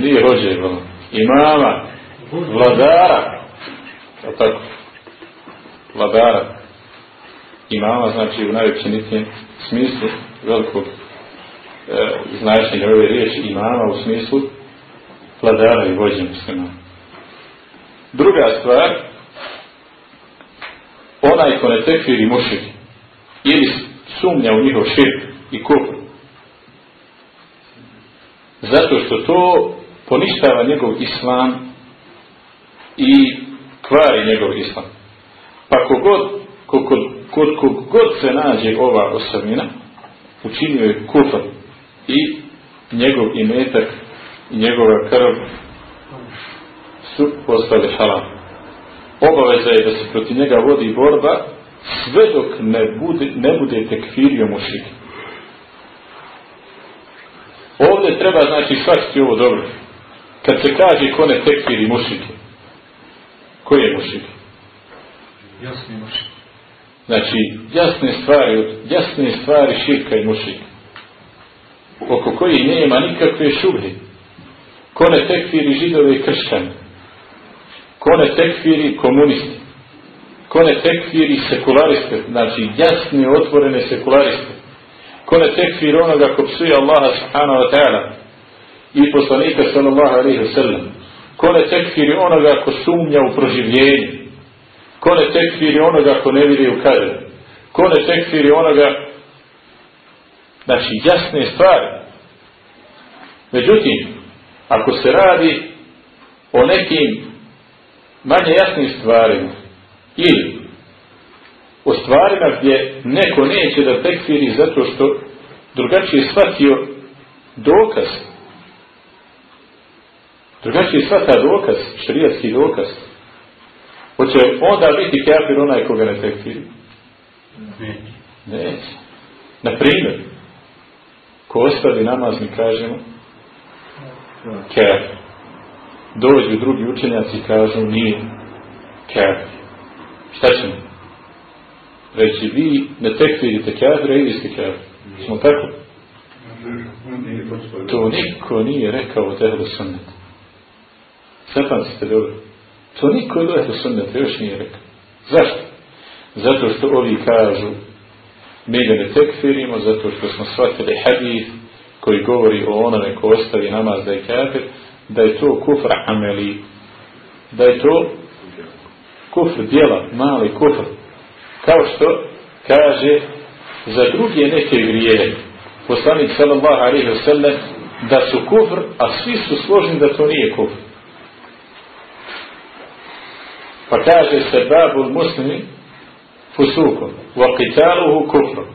Nije hođe, bolo. Imama, vladara. O tako? Vladara. Imama znači u najopćenitijem smislu velikog e, značenja ove riječi imama u smislu vladara i vođe muslima. Druga stvar, onaj ko ne tekfiri mušik ili sumnja u njihov širk i kufr, Zato što to poništava njegov islam i kvari njegov islam. Pa kogod, kod, kod kogod se nađe ova osobina, učinio je kufr i njegov imetak i njegova krv su postali haram. Obaveza je da se protiv njega vodi borba sve dok ne bude, ne bude tekfirio mušik. Ovdje treba znači shvatiti ovo dobro. Kad se kaže ko ne tekfiri mušike. Ko je mušik? Jasni mušik. Znači, jasne stvari, jasne stvari širka i mušika. Oko koji nema nikakve šubhe. Ko ne tekfiri židove i kršćani. Ko ne tekfiri komunisti. Ko ne tekfiri sekulariste. Znači, jasne, otvorene sekulariste ko ne tekfir onoga ko psuje Allaha subhanahu wa ta'ala i poslanika sallallahu alaihi wa sallam. Ko ne tekfiri onoga ko sumnja u proživljenju. Ko ne tekfiri onoga ko ne vidi u kader. Ko ne tekfiri onoga znači jasne stvari. Međutim, ako se radi o nekim manje jasnim stvarima ili o stvarima gdje neko neće da tekfiri zato što drugačije shvatio dokaz. Drugačije shvata dokaz, šarijatski dokaz. Hoće onda biti kafir onaj koga ne tekfiri? Neće. Neće. Naprimjer, ko ostavi namaz mi kažemo kafir. Dođu drugi učenjaci i kažu nije kafir. Šta ćemo? Reći vi ne tekfirite kafira ili ste kafir. Smo tako? To niko nije rekao od ehlu sunneta. Zapamtite dobro. To niko od ehlu sunneta još nije rekao. Zašto? Zato što ovi kažu mi ga ne tekfirimo, zato što smo shvatili hadith koji govori o onome ko ostavi namaz da je kafir, da je to kufr ameli, da je to kufr djela, mali kufr. Kao što kaže za druge neke grijehe. Poslanik sallallahu alaihi wa sallam da su kufr, a svi su složni da to nije kufr. Pa kaže se babul muslimi fusukom, wa qitaluhu kufrom.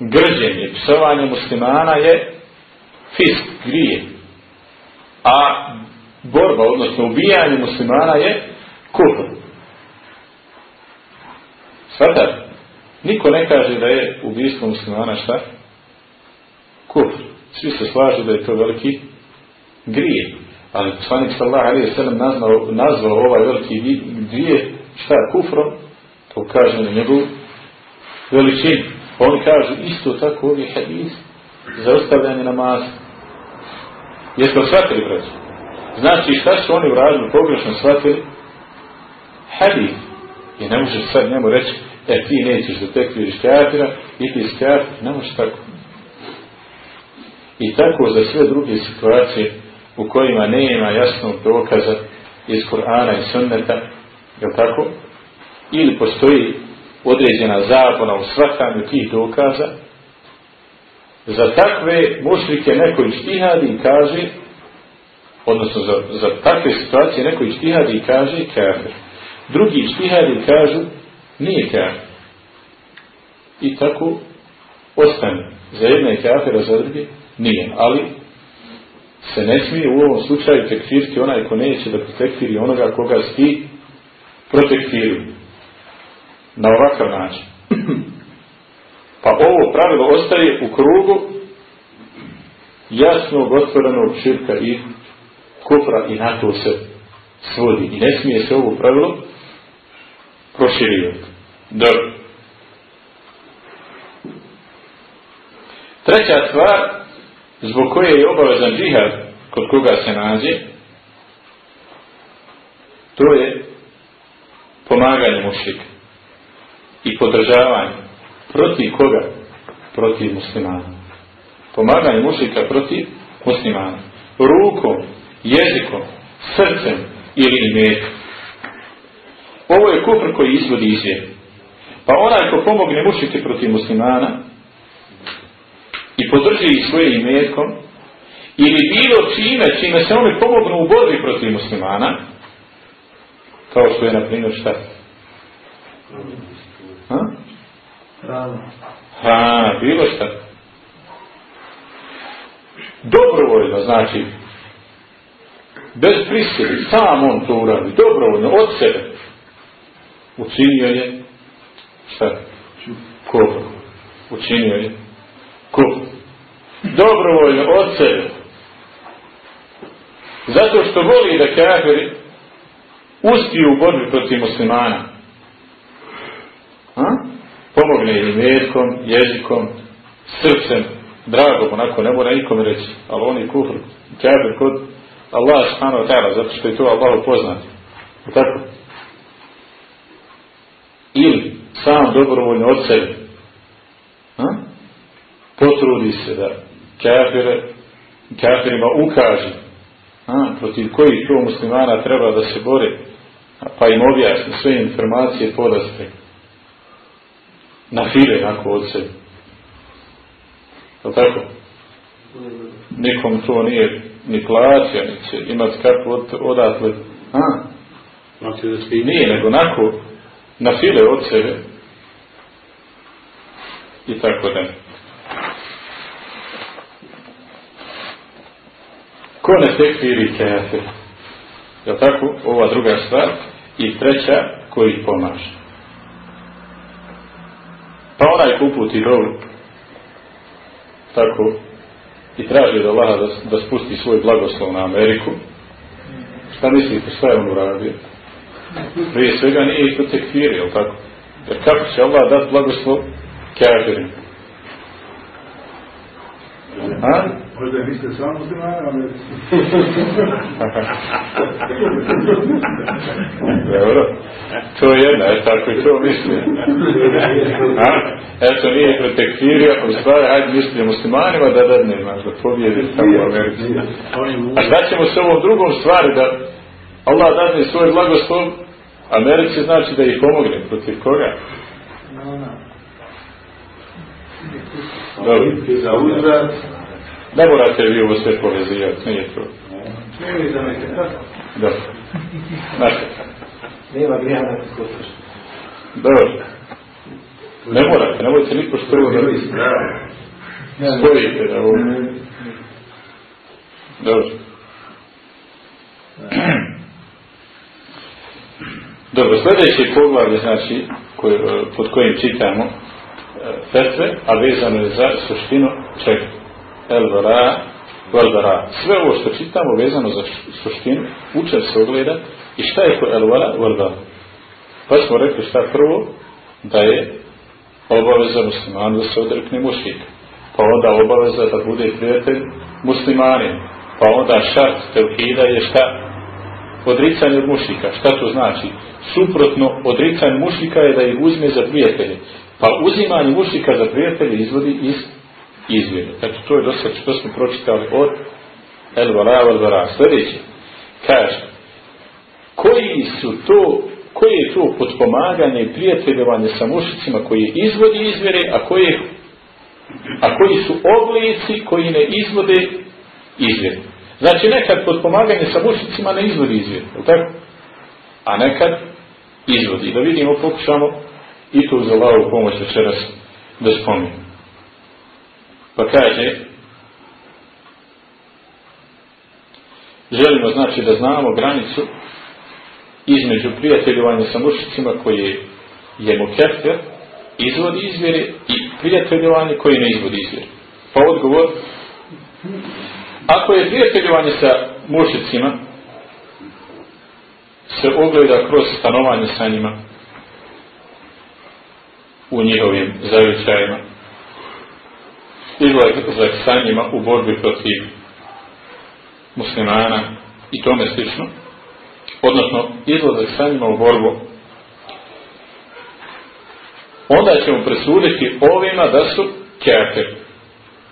Grđenje, psovanje muslimana je fisk, grije. A borba, odnosno ubijanje muslimana je kufr. Sada, niko ne kaže da je ubijstvo muslimana šta? Kufr. Svi se slažu da je to veliki grije. Ali poslanik sallallahu alaihi sallam nazvao, nazvao ovaj veliki grije šta kufrom, to kaže na njegovu veličinu. Oni kažu isto tako ovdje hadis za ostavljanje namaza. Li shvatili, braći? Znači, šta su oni uradili pogrešno shvatili? Hadis. I ne možeš sad njemu reći, e ti nećeš da tekviriš kafira, i ti kafir, ne možeš tako. I tako za sve druge situacije u kojima nema jasnog dokaza iz Kur'ana i Sunneta, je tako? Ili postoji određena zabona u shvatanju tih dokaza, za takve mušrike neko ištihadi i kaže, odnosno za, za takve situacije neko ištihadi i kaže kafir. Drugi ištihadi kažu nije kafir. I tako ostane. Za jedne je kafira, za druge nije. Ali se ne smije u ovom slučaju tekfiriti onaj ko neće da protekfiri onoga koga sti protekfiru. Na ovakav način. Pa ovo pravilo ostaje u krugu jasnog otvorenog širka i kufra i na to se svodi. I ne smije se ovo pravilo proširivati. Dobro. Treća stvar, zbog koje je obavezan džihad kod koga se nađe, to je pomaganje mušlika i podržavanje protiv koga? Protiv muslimana. Pomaganje mušlika protiv muslimana. Rukom, jezikom, srcem ili imetom. Ovo je kufr koji izvodi iz. Pa onaj ko pomogne mušiti protiv muslimana i podrži ih svoje imetkom ili bilo čime, čime se oni pomognu u borbi protiv muslimana, kao što je na primjer šta? Ha? Ha, bilo šta. Dobrovoljno, znači, bez prisili, sam on to uradi, dobrovoljno, od sebe, učinio je šta? Kufr. Učinio je kufr. Dobrovoljno od sebe. Zato što voli da kafiri uspiju u borbi protiv muslimana. A? Pomogne im metkom, jezikom, srcem, drago, onako ne mora nikome reći, ali oni kufr, kafir kod Allah subhanahu wa ta'ala, zato što je to Allah poznat. Tako? ili sam dobrovoljno od sebe? Potrudi se da kafire kafirima ukaže a, protiv kojih to muslimana treba da se bore pa im objasni sve informacije podastre. Na file ako od sebe. Je tako? nikom to nije ni plaća, ni će imati kako od, odatle. A, nije, nego onako na file od sebe. I tako da ko ne tekfiri kafir je tako? ova druga stvar. I treća koji pomaže? Pa onaj kuputi dovu tako i traži od Allaha da, da spusti svoj blagoslov na Ameriku. Šta mislite šta je on uradio? Prije svega nije ih to tekfiri je tako? jer kako će Allah dati blagoslov kafirima a? Možda je mislite samo muslimani, ali... Dobro. To je jedna, je tako i to misli. A? Eto, nije protektirio, u stvari, hajde misli muslimanima da dadne, znaš, da pobjede tamo u Americi. A šta ćemo s ovom drugom stvari, da Allah dadne svoj blagoslov Americi, znači da ih pomogne, protiv koga? Dobro. Za uzrat, Ne morate vi ovo sve povezivati, nije to. ne. Dobro. Znači, Nema grija na skupiš. dobro. Ne morate, nemojte niko što prvo da spojite da ovo. Dobro. Dobro, sljedeće poglavlje, znači, koje, pod kojim čitamo fetve, a vezano je za suštinu čega? El vara, vel vara. Sve ovo što čitamo vezano za suštinu, uče se ogleda i šta je to el vara, vel vara. Pa smo rekli šta prvo, da je obaveza muslimana da se odrekne mušika. Pa onda obaveza da bude prijatelj muslimanin. Pa onda šart tevhida je šta? Odricanje od. Šta to znači? Suprotno odricanje mušika je da ih uzme za prijatelje. Pa uzimanje mušika za prijatelje izvodi iz izvjere. Eto, to je dosta što smo pročitali od El Vara. Sljedeće. Kaže, koji su to koje je to potpomaganje i prijateljovanje sa mušicima koji izvodi izvjere, a koje a koji su oblici koji ne izvode izvjere. Znači nekad potpomaganje sa mušicima ne izvodi izvjere, je li tako? A nekad izvodi. Da vidimo, pokušamo i to uz Allahovu pomoć večeras da spominjemo. Pa kaže, želimo znači da znamo granicu između prijateljovanja sa mušicima koji je mukefir, izvodi izvjere i prijateljovanje koji ne izvodi izvjere. Pa odgovor, ako je prijateljovanje sa mušicima se ogleda kroz stanovanje sa njima u njihovim zavičajima, izlazak u borbi protiv muslimana i tome slično, odnosno izlazak sa njima u borbu, onda ćemo presuditi ovima da su kafir.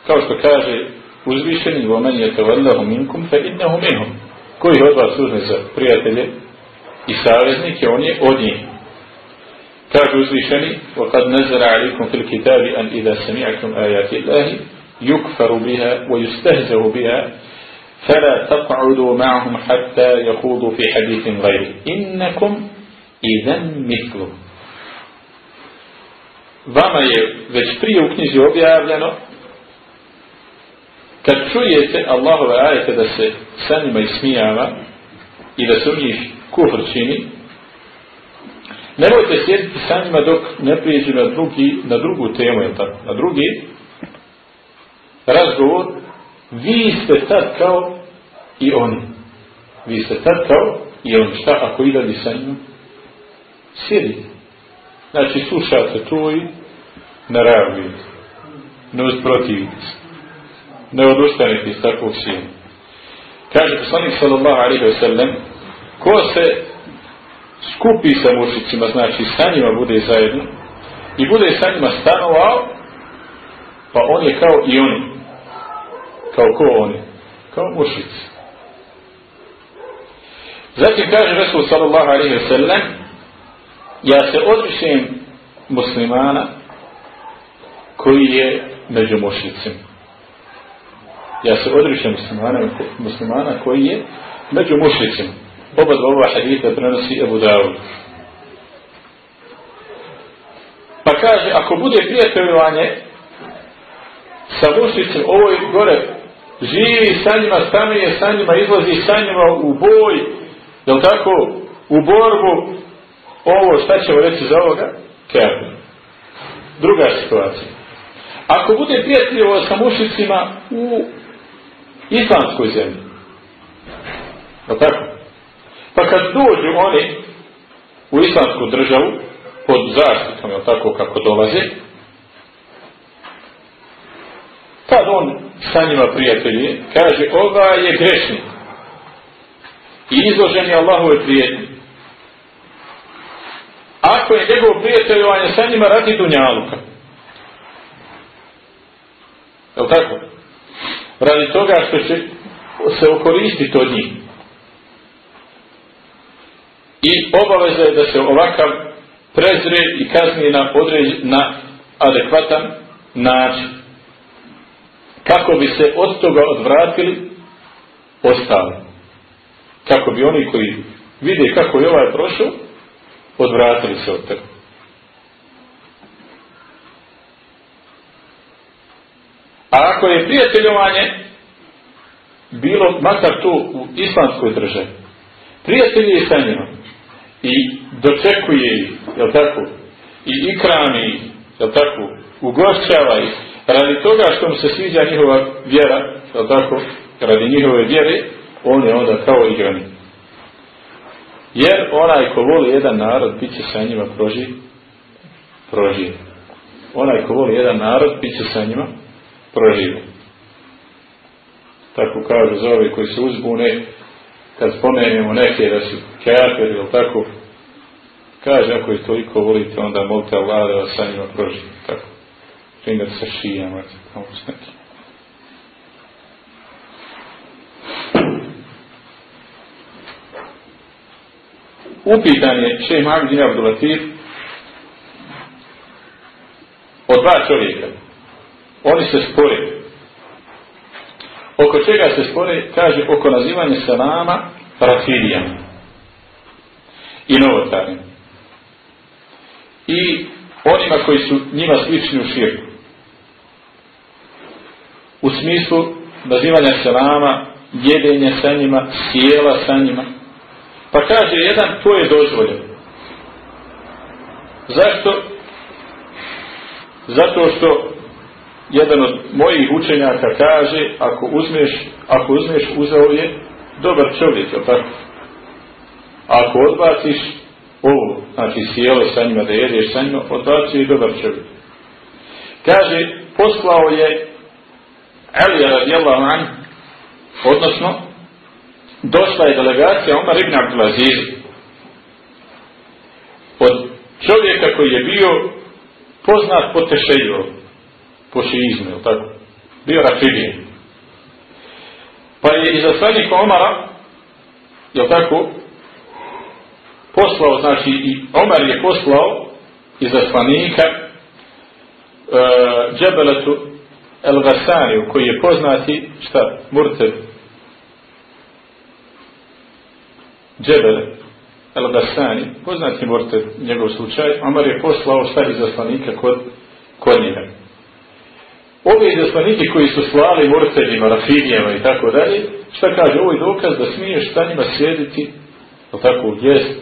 Kao što kaže uzvišeni vomen je tavallahu minkum fe innehu minhum. Koji od vas uzme za prijatelje i saveznike, on je od njih. تاج وزيشني وقد نزل عليكم في الكتاب أن إذا سمعتم آيات الله يكفر بها ويستهزوا بها فلا تقعدوا معهم حتى يخوضوا في حديث غيره. إنكم إذا مثل وما يجبري وكنزي وبيع لنا kad čujete Allahove ajete da se sanima i smijama i da se nemojte sjediti sa njima dok ne prijeđu na, drugi, na drugu temu, tako? na drugi razgovor vi ste tad kao i oni. Vi ste tad kao i oni. Šta ako i dalje sa njim? Sjedite. Znači slušate to i ne reagujete. Ne usprotivite se. Ne odustanete iz takvog sina. Kaže poslanik sallallahu alaihi wa sallam ko se skupi sa mušicima, znači sa njima bude zajedno i bude sa njima stanovao, pa on je kao i oni kao ko oni. kao mušici. Zatim kaže Resul sallallahu alaihi wa sallam ja se odrišem muslimana koji je među mušicima. Ja se odrišem muslimana, muslimana koji je među mušicima. Oba dva ova hadita prenosi Ebu Dawud. Pa kaže, ako bude prijateljovanje sa mušicima, ovo je gore, živi sa njima, stanuje sa njima, izlazi sa njima u boj, je tako, u borbu, ovo šta ćemo reći za ovoga? Kafir. Druga situacija. Ako bude prijateljivo sa mušicima u islamskoj zemlji, je tako? Pa kad dođu oni u islamsku državu, pod zaštitom, je tako kako dolaze, tad on sa njima prijatelji kaže, ova je grešnik i izložen je Allahove prijetnje. Ako je njegovo prijateljovanje sa njima radi dunjaluka, je tako? Radi toga što će se okoristiti od njih. I obaveza je da se ovakav prezre i kazni na, određ, na adekvatan način. Kako bi se od toga odvratili ostali. Kako bi oni koji vide kako je ovaj prošao, odvratili se od toga. A ako je prijateljovanje bilo makar tu u islamskoj državi, prijatelji je sa njima i dočekuje ih, jel tako, i ikrami jel tako, ugošćava ih, radi toga što mu se sviđa njihova vjera, jel tako, radi njihove vjere, on je onda kao igrani. Jer onaj ko voli jedan narod, bit će sa njima proži, proživ. Onaj ko voli jedan narod, bit će sa njima proživ. Tako kažu za ove koji se uzbune, kad spomenemo neke da su kafir ili tako, kaže ako je toliko volite, onda molite Allah da sa njima proživi. Tako. Primjer sa šijama, tako s nekim. upitan je šej Mahmud bin Abdulatif od dva čovjeka. Oni se spore. Oko čega se spore? Kaže, oko nazivanja salama rafilijama i novotarnim. I onima koji su njima slični u širku. U smislu nazivanja salama, jedenja sa njima, sjela sa njima, Pa kaže jedan, to je dozvoljeno. Zašto? Zato što jedan od mojih učenjaka kaže, ako uzmeš, ako uzmeš, uzeo je dobar čovjek, je tako? Ako odbaciš ovo, znači sjelo sa njima, da jedeš sa njima, odbacio je dobar čovjek. Kaže, poslao je Elija radijallahu an, odnosno, došla je delegacija Omar ibn Abdulaziz od čovjeka koji je bio poznat po tešeju, po šiizmu, tako? Bio rafidijen. Pa je izaslanik Omara, je tako, poslao, znači i Omar je poslao izaslanika uh, Džebeletu El Gasaniju, koji je poznati, šta, Murted, Džebele, El Basani, poznati morte njegov slučaj, Amar je poslao šta izaslanika kod, kod njega. Ovi izaslaniki koji su slali morteljima, rafidijama i tako dalje, šta kaže, ovo je dokaz da smiješ sa njima sjediti, tako jest,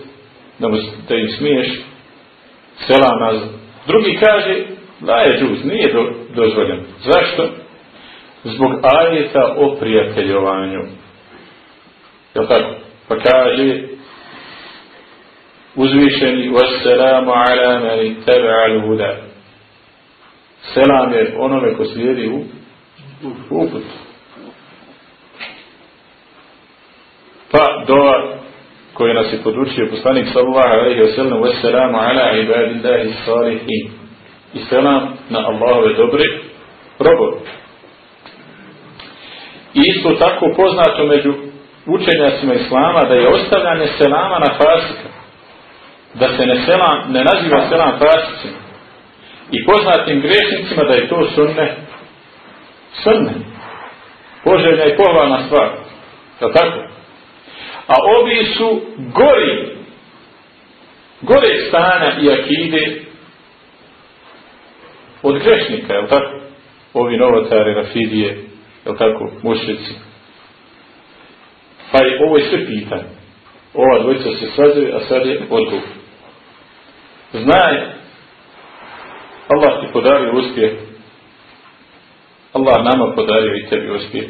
da, da im smiješ selam. Drugi kaže, da je džuz, nije do, dozvoljen. Zašto? Zbog ajeta o prijateljovanju. Je tako? Pa kaže uzvišeni wassalamu ala mani tebe al huda. Selam je onome ko slijedi u uput. Pa doa koji nas je podučio poslanik sallallahu alaihi wa sallam wassalamu ala ibadillahi salihin. I selam na Allahove dobre robove. I isto tako poznato među učenjacima Islama da je ostavljanje selama na fasika. Da se ne, selam, ne naziva selam fasicima. I poznatim grešnicima da je to sunne. Sunne. Poželjna i pohvalna stvar. Je tako? A ovi su gori gore stanja i akide od grešnika, je tako? Ovi novotari, rafidije, je tako? Mušrici. Pa je ovo je sve pitanje. Ova dvojica se svađaju, a sad je odgovor. Znaj, Allah ti podario uspjeh. Allah nama podario i tebi uspjeh.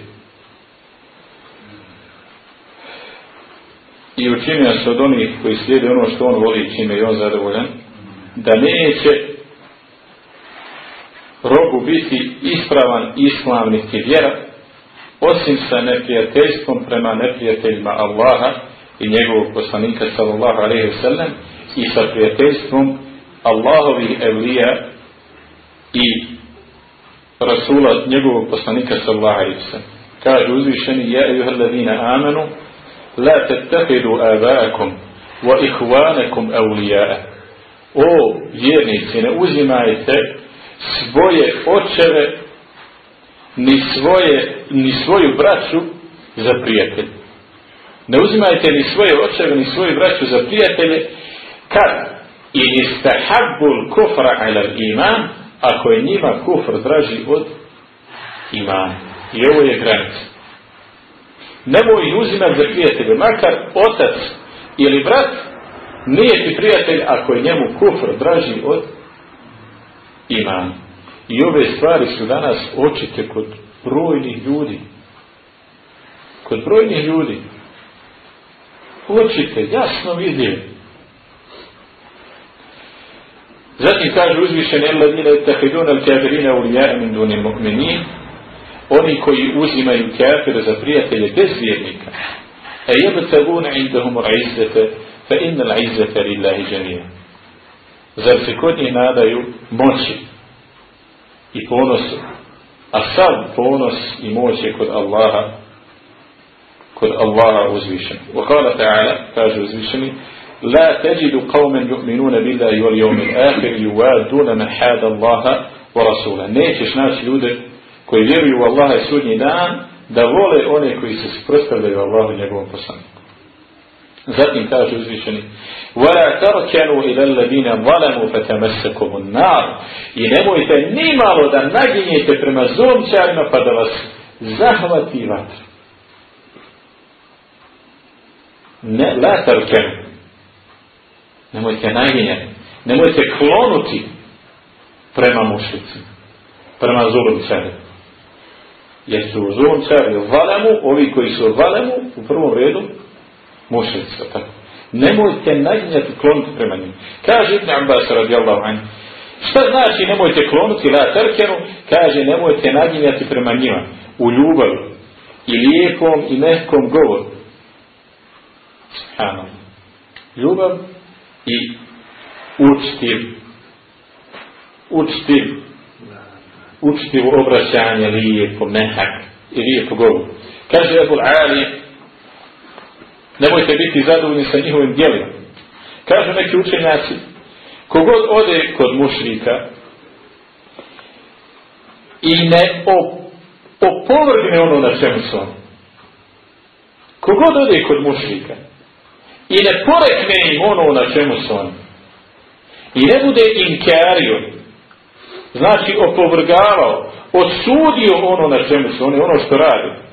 I učinio se od onih koji slijede ono što on voli čime je on zadovoljan, da neće robu biti ispravan islam niti vjera, osim sa neprijateljstvom prema neprijateljima Allaha i njegovog poslanika sallallahu alaihi sallam i sa prijateljstvom Allahovih evlija i Rasula njegovog poslanika sallallahu alaihi sallam. Kaže uzvišeni, ja ejuhel ladina amanu, la tettehidu abaakum wa ihvanakum awlija'a. O vjernici, ne uzimajte svoje očeve ni, svoje, ni svoju braću za prijatelje. Ne uzimajte ni svoje očeve ni svoju braću za prijatelje kad i istahabbul kufra ala iman ako je njima kufr draži od imana. I ovo je granica. Nemoj uzimati za prijatelje, makar otac ili brat nije ti prijatelj ako je njemu kufr draži od imana. I ove stvari su danas očite kod brojnih ljudi. Kod brojnih ljudi. Očite, jasno vidje. Zatim kaže uzvišen Eladina etahiduna al-kafirina ulija'a min duni mu'minin oni koji uzimaju kafire za prijatelje bez vjernika. A jebtaguna indahum al-izzete fa inna al-izzete lillahi džemija. Zar se kod njih nadaju moći i ponosu, a sav ponos i moć je kod Allaha kod Allaha uzvišen. Wa kala ta'ala, kaže uzvišeni, لا تجد قوما يؤمنون بالله واليوم الآخر يوادون من حاد الله ورسوله nećeš naći ljude koji vjeruju u Allaha i sudnji dan da vole one koji se sprostavljaju Allahu i njegovom poslaniku zatim kaže uzvišeni وَلَا تَرْكَنُوا إِلَى الَّذِينَ ظَلَمُوا فَتَمَسَّكُمُ النَّارُ i nemojte ni malo da naginjete prema zlomčarima pa da vas zahvati vatra ne, la tarkenu nemojte naginjati nemojte klonuti prema mušicima prema zulomčarima jer su zulomčari valemu, ovi koji su valemu u prvom redu mušica tako? Nemojte naginjati klonuti prema njim. Kaže Ibn Abbas radijallahu anhu šta znači nemojte klonuti la tarkenu kaže nemojte naginjati prema njima u ljubavi i lijepom i mehkom govoru. Ljubav i učtiv učtiv učtivo obraćanje lijepo, mehak i lijepo govor. Kaže Ebul Ali nemojte biti zadovoljni sa njihovim dijelima. Kažu neki učenjaci kogod ode kod mušnika i ne opovrgne ono na čemu su. Kogod ode kod mušnika i ne porekne im ono na čemu su oni. I ne bude inkario znači opovrgavao osudio ono na čemu su oni ono što radi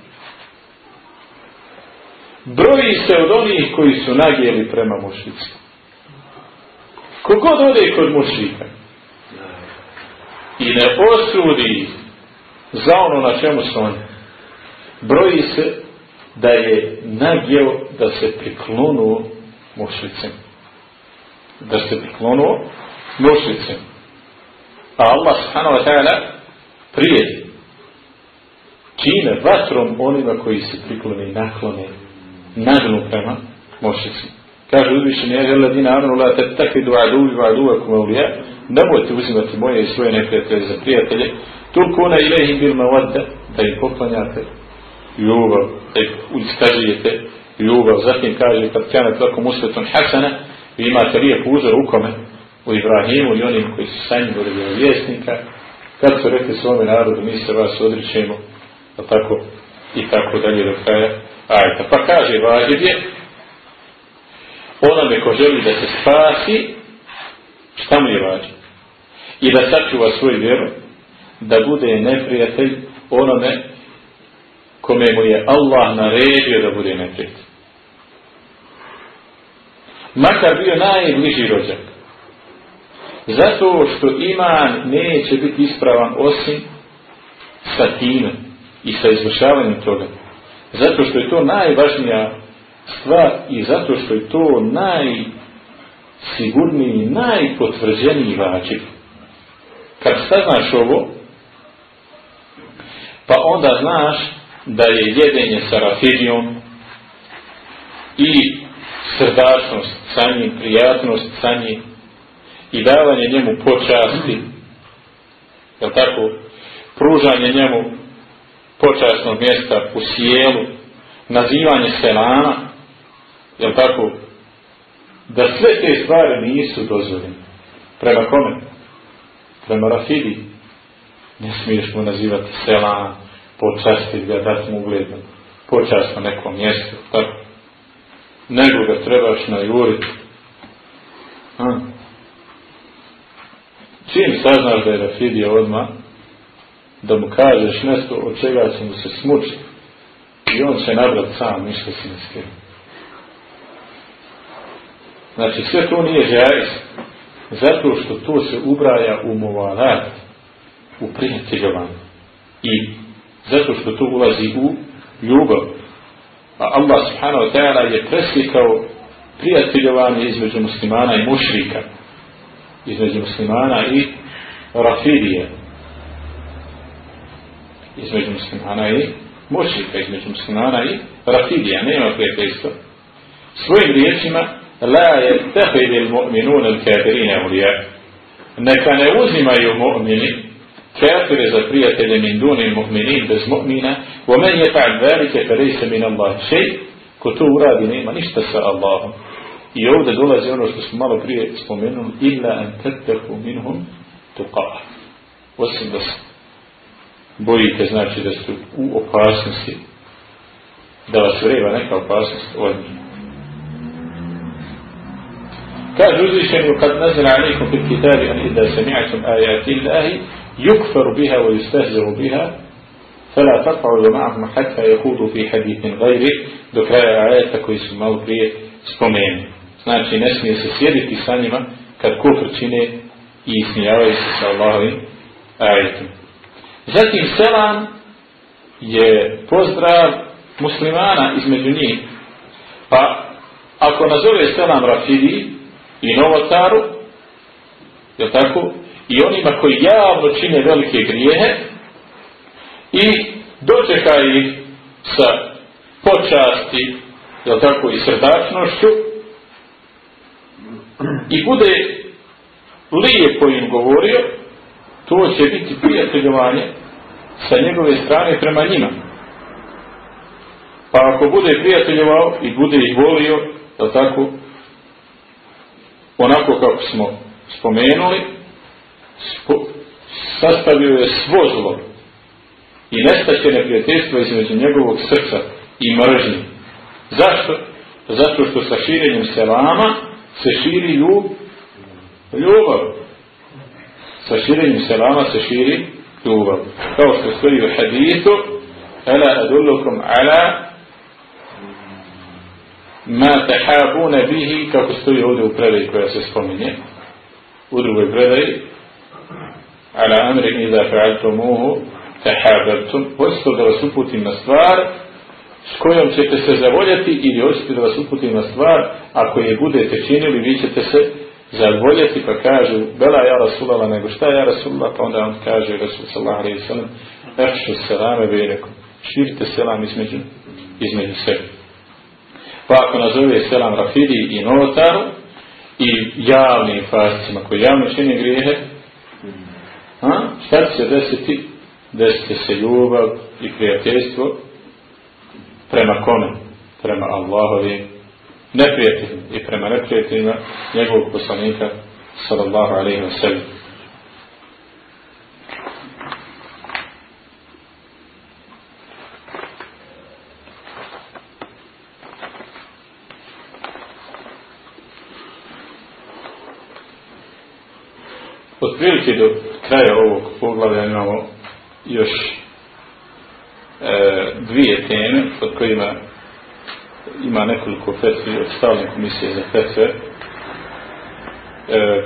broji se od onih koji su nagijeli prema mušici kogod ode kod mušika i ne osudi za ono na čemu su oni broji se da je nagijel da se priklonuo mušicem da se priklonuo mušicem a Allah subhanahu wa ta'ala prije čine vatrom onima koji se priklone i naklone nagnu prema mušicima kaže uzvišen je jel ladina amanu la tattahidu aduvi wa aduvakum awliya. Nemojte uzimati moje i svoje neprijatelje za prijatelje. Tulkuna ilahim bil mawadda da im poklanjate ljubav, da iskazujete ljubav. Zatim kaže, kad kjane tako musvetun hasana, vi imate lijep uzor u kome, u Ibrahimu i onim koji su sa njim bili vjesnika, kad su rekli svome narodu, mi se vas odričemo, a tako i tako dalje do kraja ajta. Pa kaže, važib je, onome ko želi da se spasi, šta mu je važib? I da sačuva svoj vjeru, da bude neprijatelj onome kome mu je Allah naredio da bude neprijatelj. Makar bio najbliži rođak. Zato što iman neće biti ispravan osim sa time i sa izvršavanjem toga. Zato što je to najvažnija stvar i zato što je to najsigurniji, najpotvrđeniji vađiv. Kad saznaš ovo, pa onda znaš da je jedenje sa rafidijom i srdačnost sa njim, prijatnost sa njim i davanje njemu počasti, je tako, pružanje njemu počasnog mjesta u sjelu, nazivanje selana, je tako, da sve te stvari nisu dozvoljene. Prema kome? Prema Rafidi. Ne smiješ mu nazivati selan, počastiti ga, dati mu ugledno, počast na nekom mjestu, tako. Nego ga trebaš najuriti. Ha? Čim saznaš da je Rafidija odmah, da mu kažeš nešto od čega će mu se smučiti i on će nabrat sam, ništa se ne. Znači sve to nije žajs, zato što to se ubraja u movalat, u prijateljovanje. I zato što to ulazi u ljubav. A Allah subhanahu wa ta'ala je preslikao prijateljovanje između muslimana i mušrika. Između muslimana i rafidije između muslimana i mušrika, između muslimana i rafidija, nema prijateljstva. Svojim riječima, la je tehidi il mu'minun il kafirine ulija. Neka ne uzimaju mu'mini, كافر إذا فريت من دون المؤمنين بس مؤمنة ومن يفعل ذلك فليس من الله شيء. كتو رابني من اشتسى الله. يود دولة زيونوس بس ما بريت منهم إلا أن تتقوا منهم تقاء. وسن بس. بويك значи да сте у опасности да вас врева neka opasnost od Kaže نزل عليكم nazira alaikum bil kitabi an idha sami'atum yukfaru biha wa yustahziru biha فلا تقعدوا معهم حتى يخوضوا في حديث غيره do kraja ajeta koji su malo prije spomenuli. Znači, ne smije se sjediti sa njima kad kufr čine i ismijavaju se sa Allahovim ajetom. Zatim selam je pozdrav muslimana između njih. Pa ako nazove selam Rafidi i Novotaru, je tako, i onima koji javno čine velike grijehe i dočeka ih sa počasti, je tako, i srdačnošću i bude lijepo im govorio, to će biti prijateljovanje sa njegove strane prema njima. Pa ako bude prijateljovao i bude ih volio, da tako, onako kako smo spomenuli, spo, sastavio je svo zlo i nestaće neprijateljstvo između njegovog srca i mržnje. Zašto? Zato što sa širenjem selama se širi ljub, ljubav sa širenjem selama se širi ljubav. Kao što stoji u hadithu, Ala adullukum ala ma tahabuna bihi, kako stoji ovdje u predaji koja se spominje, u drugoj predaji, ala amri iza fa'altumuhu tahabartum, hoćete da vas uputim na stvar s kojom ćete se zavoljati ili hoćete da vas uputim na stvar, ako je budete činili, vi ćete se zadovoljati pa kažu bela ja Rasulala nego šta ja Rasulala pa onda on kaže Rasul sallallahu alaihi sallam efšu selame velikom. Širite selam između između sebe. Pa ako nazove selam Rafidi i Novotaru i javnim fascima koji javno čini grijehe a, šta će se desiti desiti se ljubav i prijateljstvo prema kome? Prema Allahovim neprijateljima i prema neprijateljima njegovog poslanika sallallahu alaihi wa sallam. Otprilike do kraja ovog poglavlja imamo još e, dvije teme pod kojima ima nekoliko fetvi od stalne komisije za fetve e,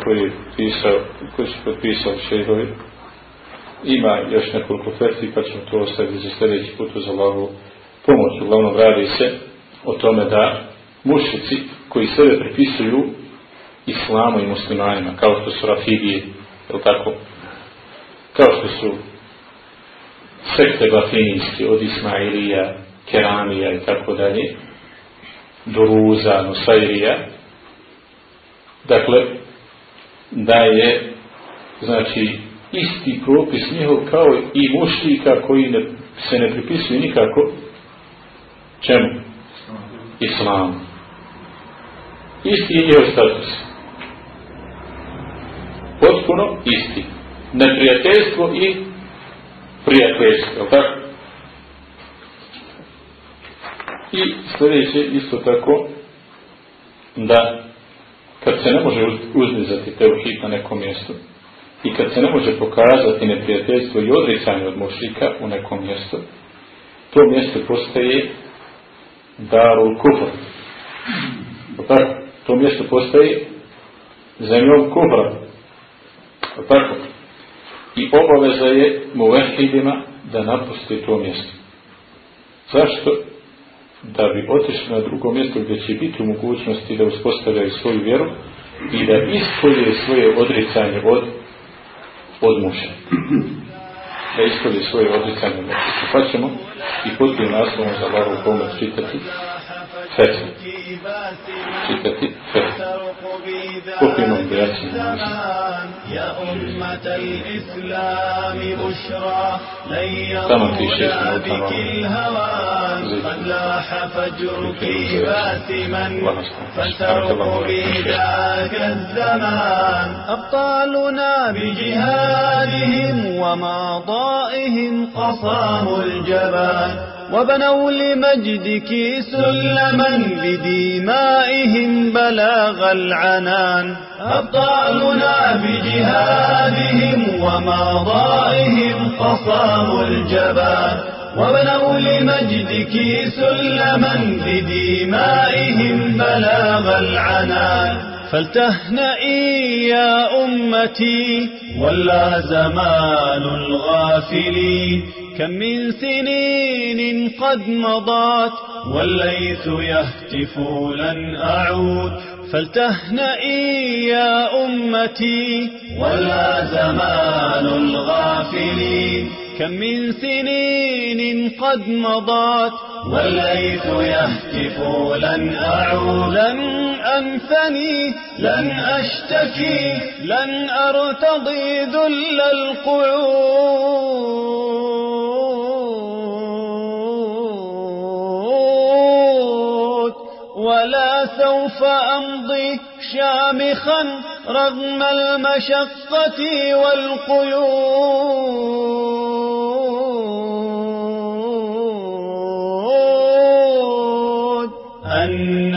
koji, pisao, koji su potpisali šehovi. Ima još nekoliko fetvi pa ćemo to ostaviti za sljedeći put uz Allahovu pomoć. Uglavnom radi se o tome da mušici koji sebe pripisuju islamu i muslimanima, kao što su rafidije, je tako? Kao što su sekte bafinijske od Ismailija, Keramija i tako dalje, Duruza, Nusairija, dakle, da je, znači, isti propis njihov kao i mušlika koji ne, se ne pripisuju nikako čemu? Islamu. Isti je njihov status. Potpuno isti. Neprijateljstvo i prijateljstvo, tako? I sljedeće isto tako da kad se ne može uznizati teuhid na nekom mjestu i kad se ne može pokazati neprijateljstvo i odricanje od mušika u nekom mjestu, to mjesto postaje darul kufr. Tako, to mjesto postaje zemljom kufra. Tako. I obaveza je muvehidima da napusti to mjesto. Zašto? Da bi otišli na drugo mjesto gdje će biti u mogućnosti da uspostavljaju svoju vjeru i da ispolje svoje odricanje od od muša. Da ispolje svoje odricanje od muša. Pa ćemo i pod naslovom za Allahovu pomoć čitati وفي موضوعات يا أمة الإسلام بشرى لن. بك الهوان قد لاح فجرك باسما فترقبي ذاك الزمان أبطالنا بجهادهم وماضائهم قصاموا الجبان وبنوا لمجدك سلما بدمائهم بلاغ العنان. أبطالنا بجهادهم وماضائهم قصاموا الجبان. وبنوا لمجدك سلما بدمائهم بلاغ العنان. فلتهنئي يا أمتي ولا زمان الغافلين. كم من سنين قد مضت والليث يهتف لن أعود. فلتهنئي يا أمتي ولا زمان الغافلين. كم من سنين قد مضت والليث يهتف لن أعود. لن أنثني لن أشتكي لن أرتضي ذل القعود. سوف أمضي شامخا رغم المشقة والقيود.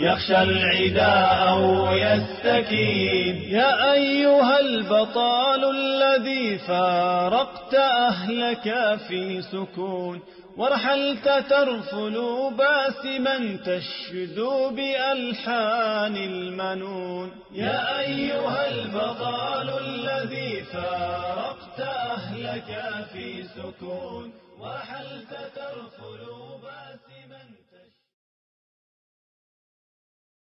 يخشى العداء أو يستكين يا أيها البطال الذي فارقت أهلك في سكون ورحلت ترفل باسما تشدو بألحان المنون. يا أيها البطال الذي فارقت أهلك في سكون ورحلت ترفل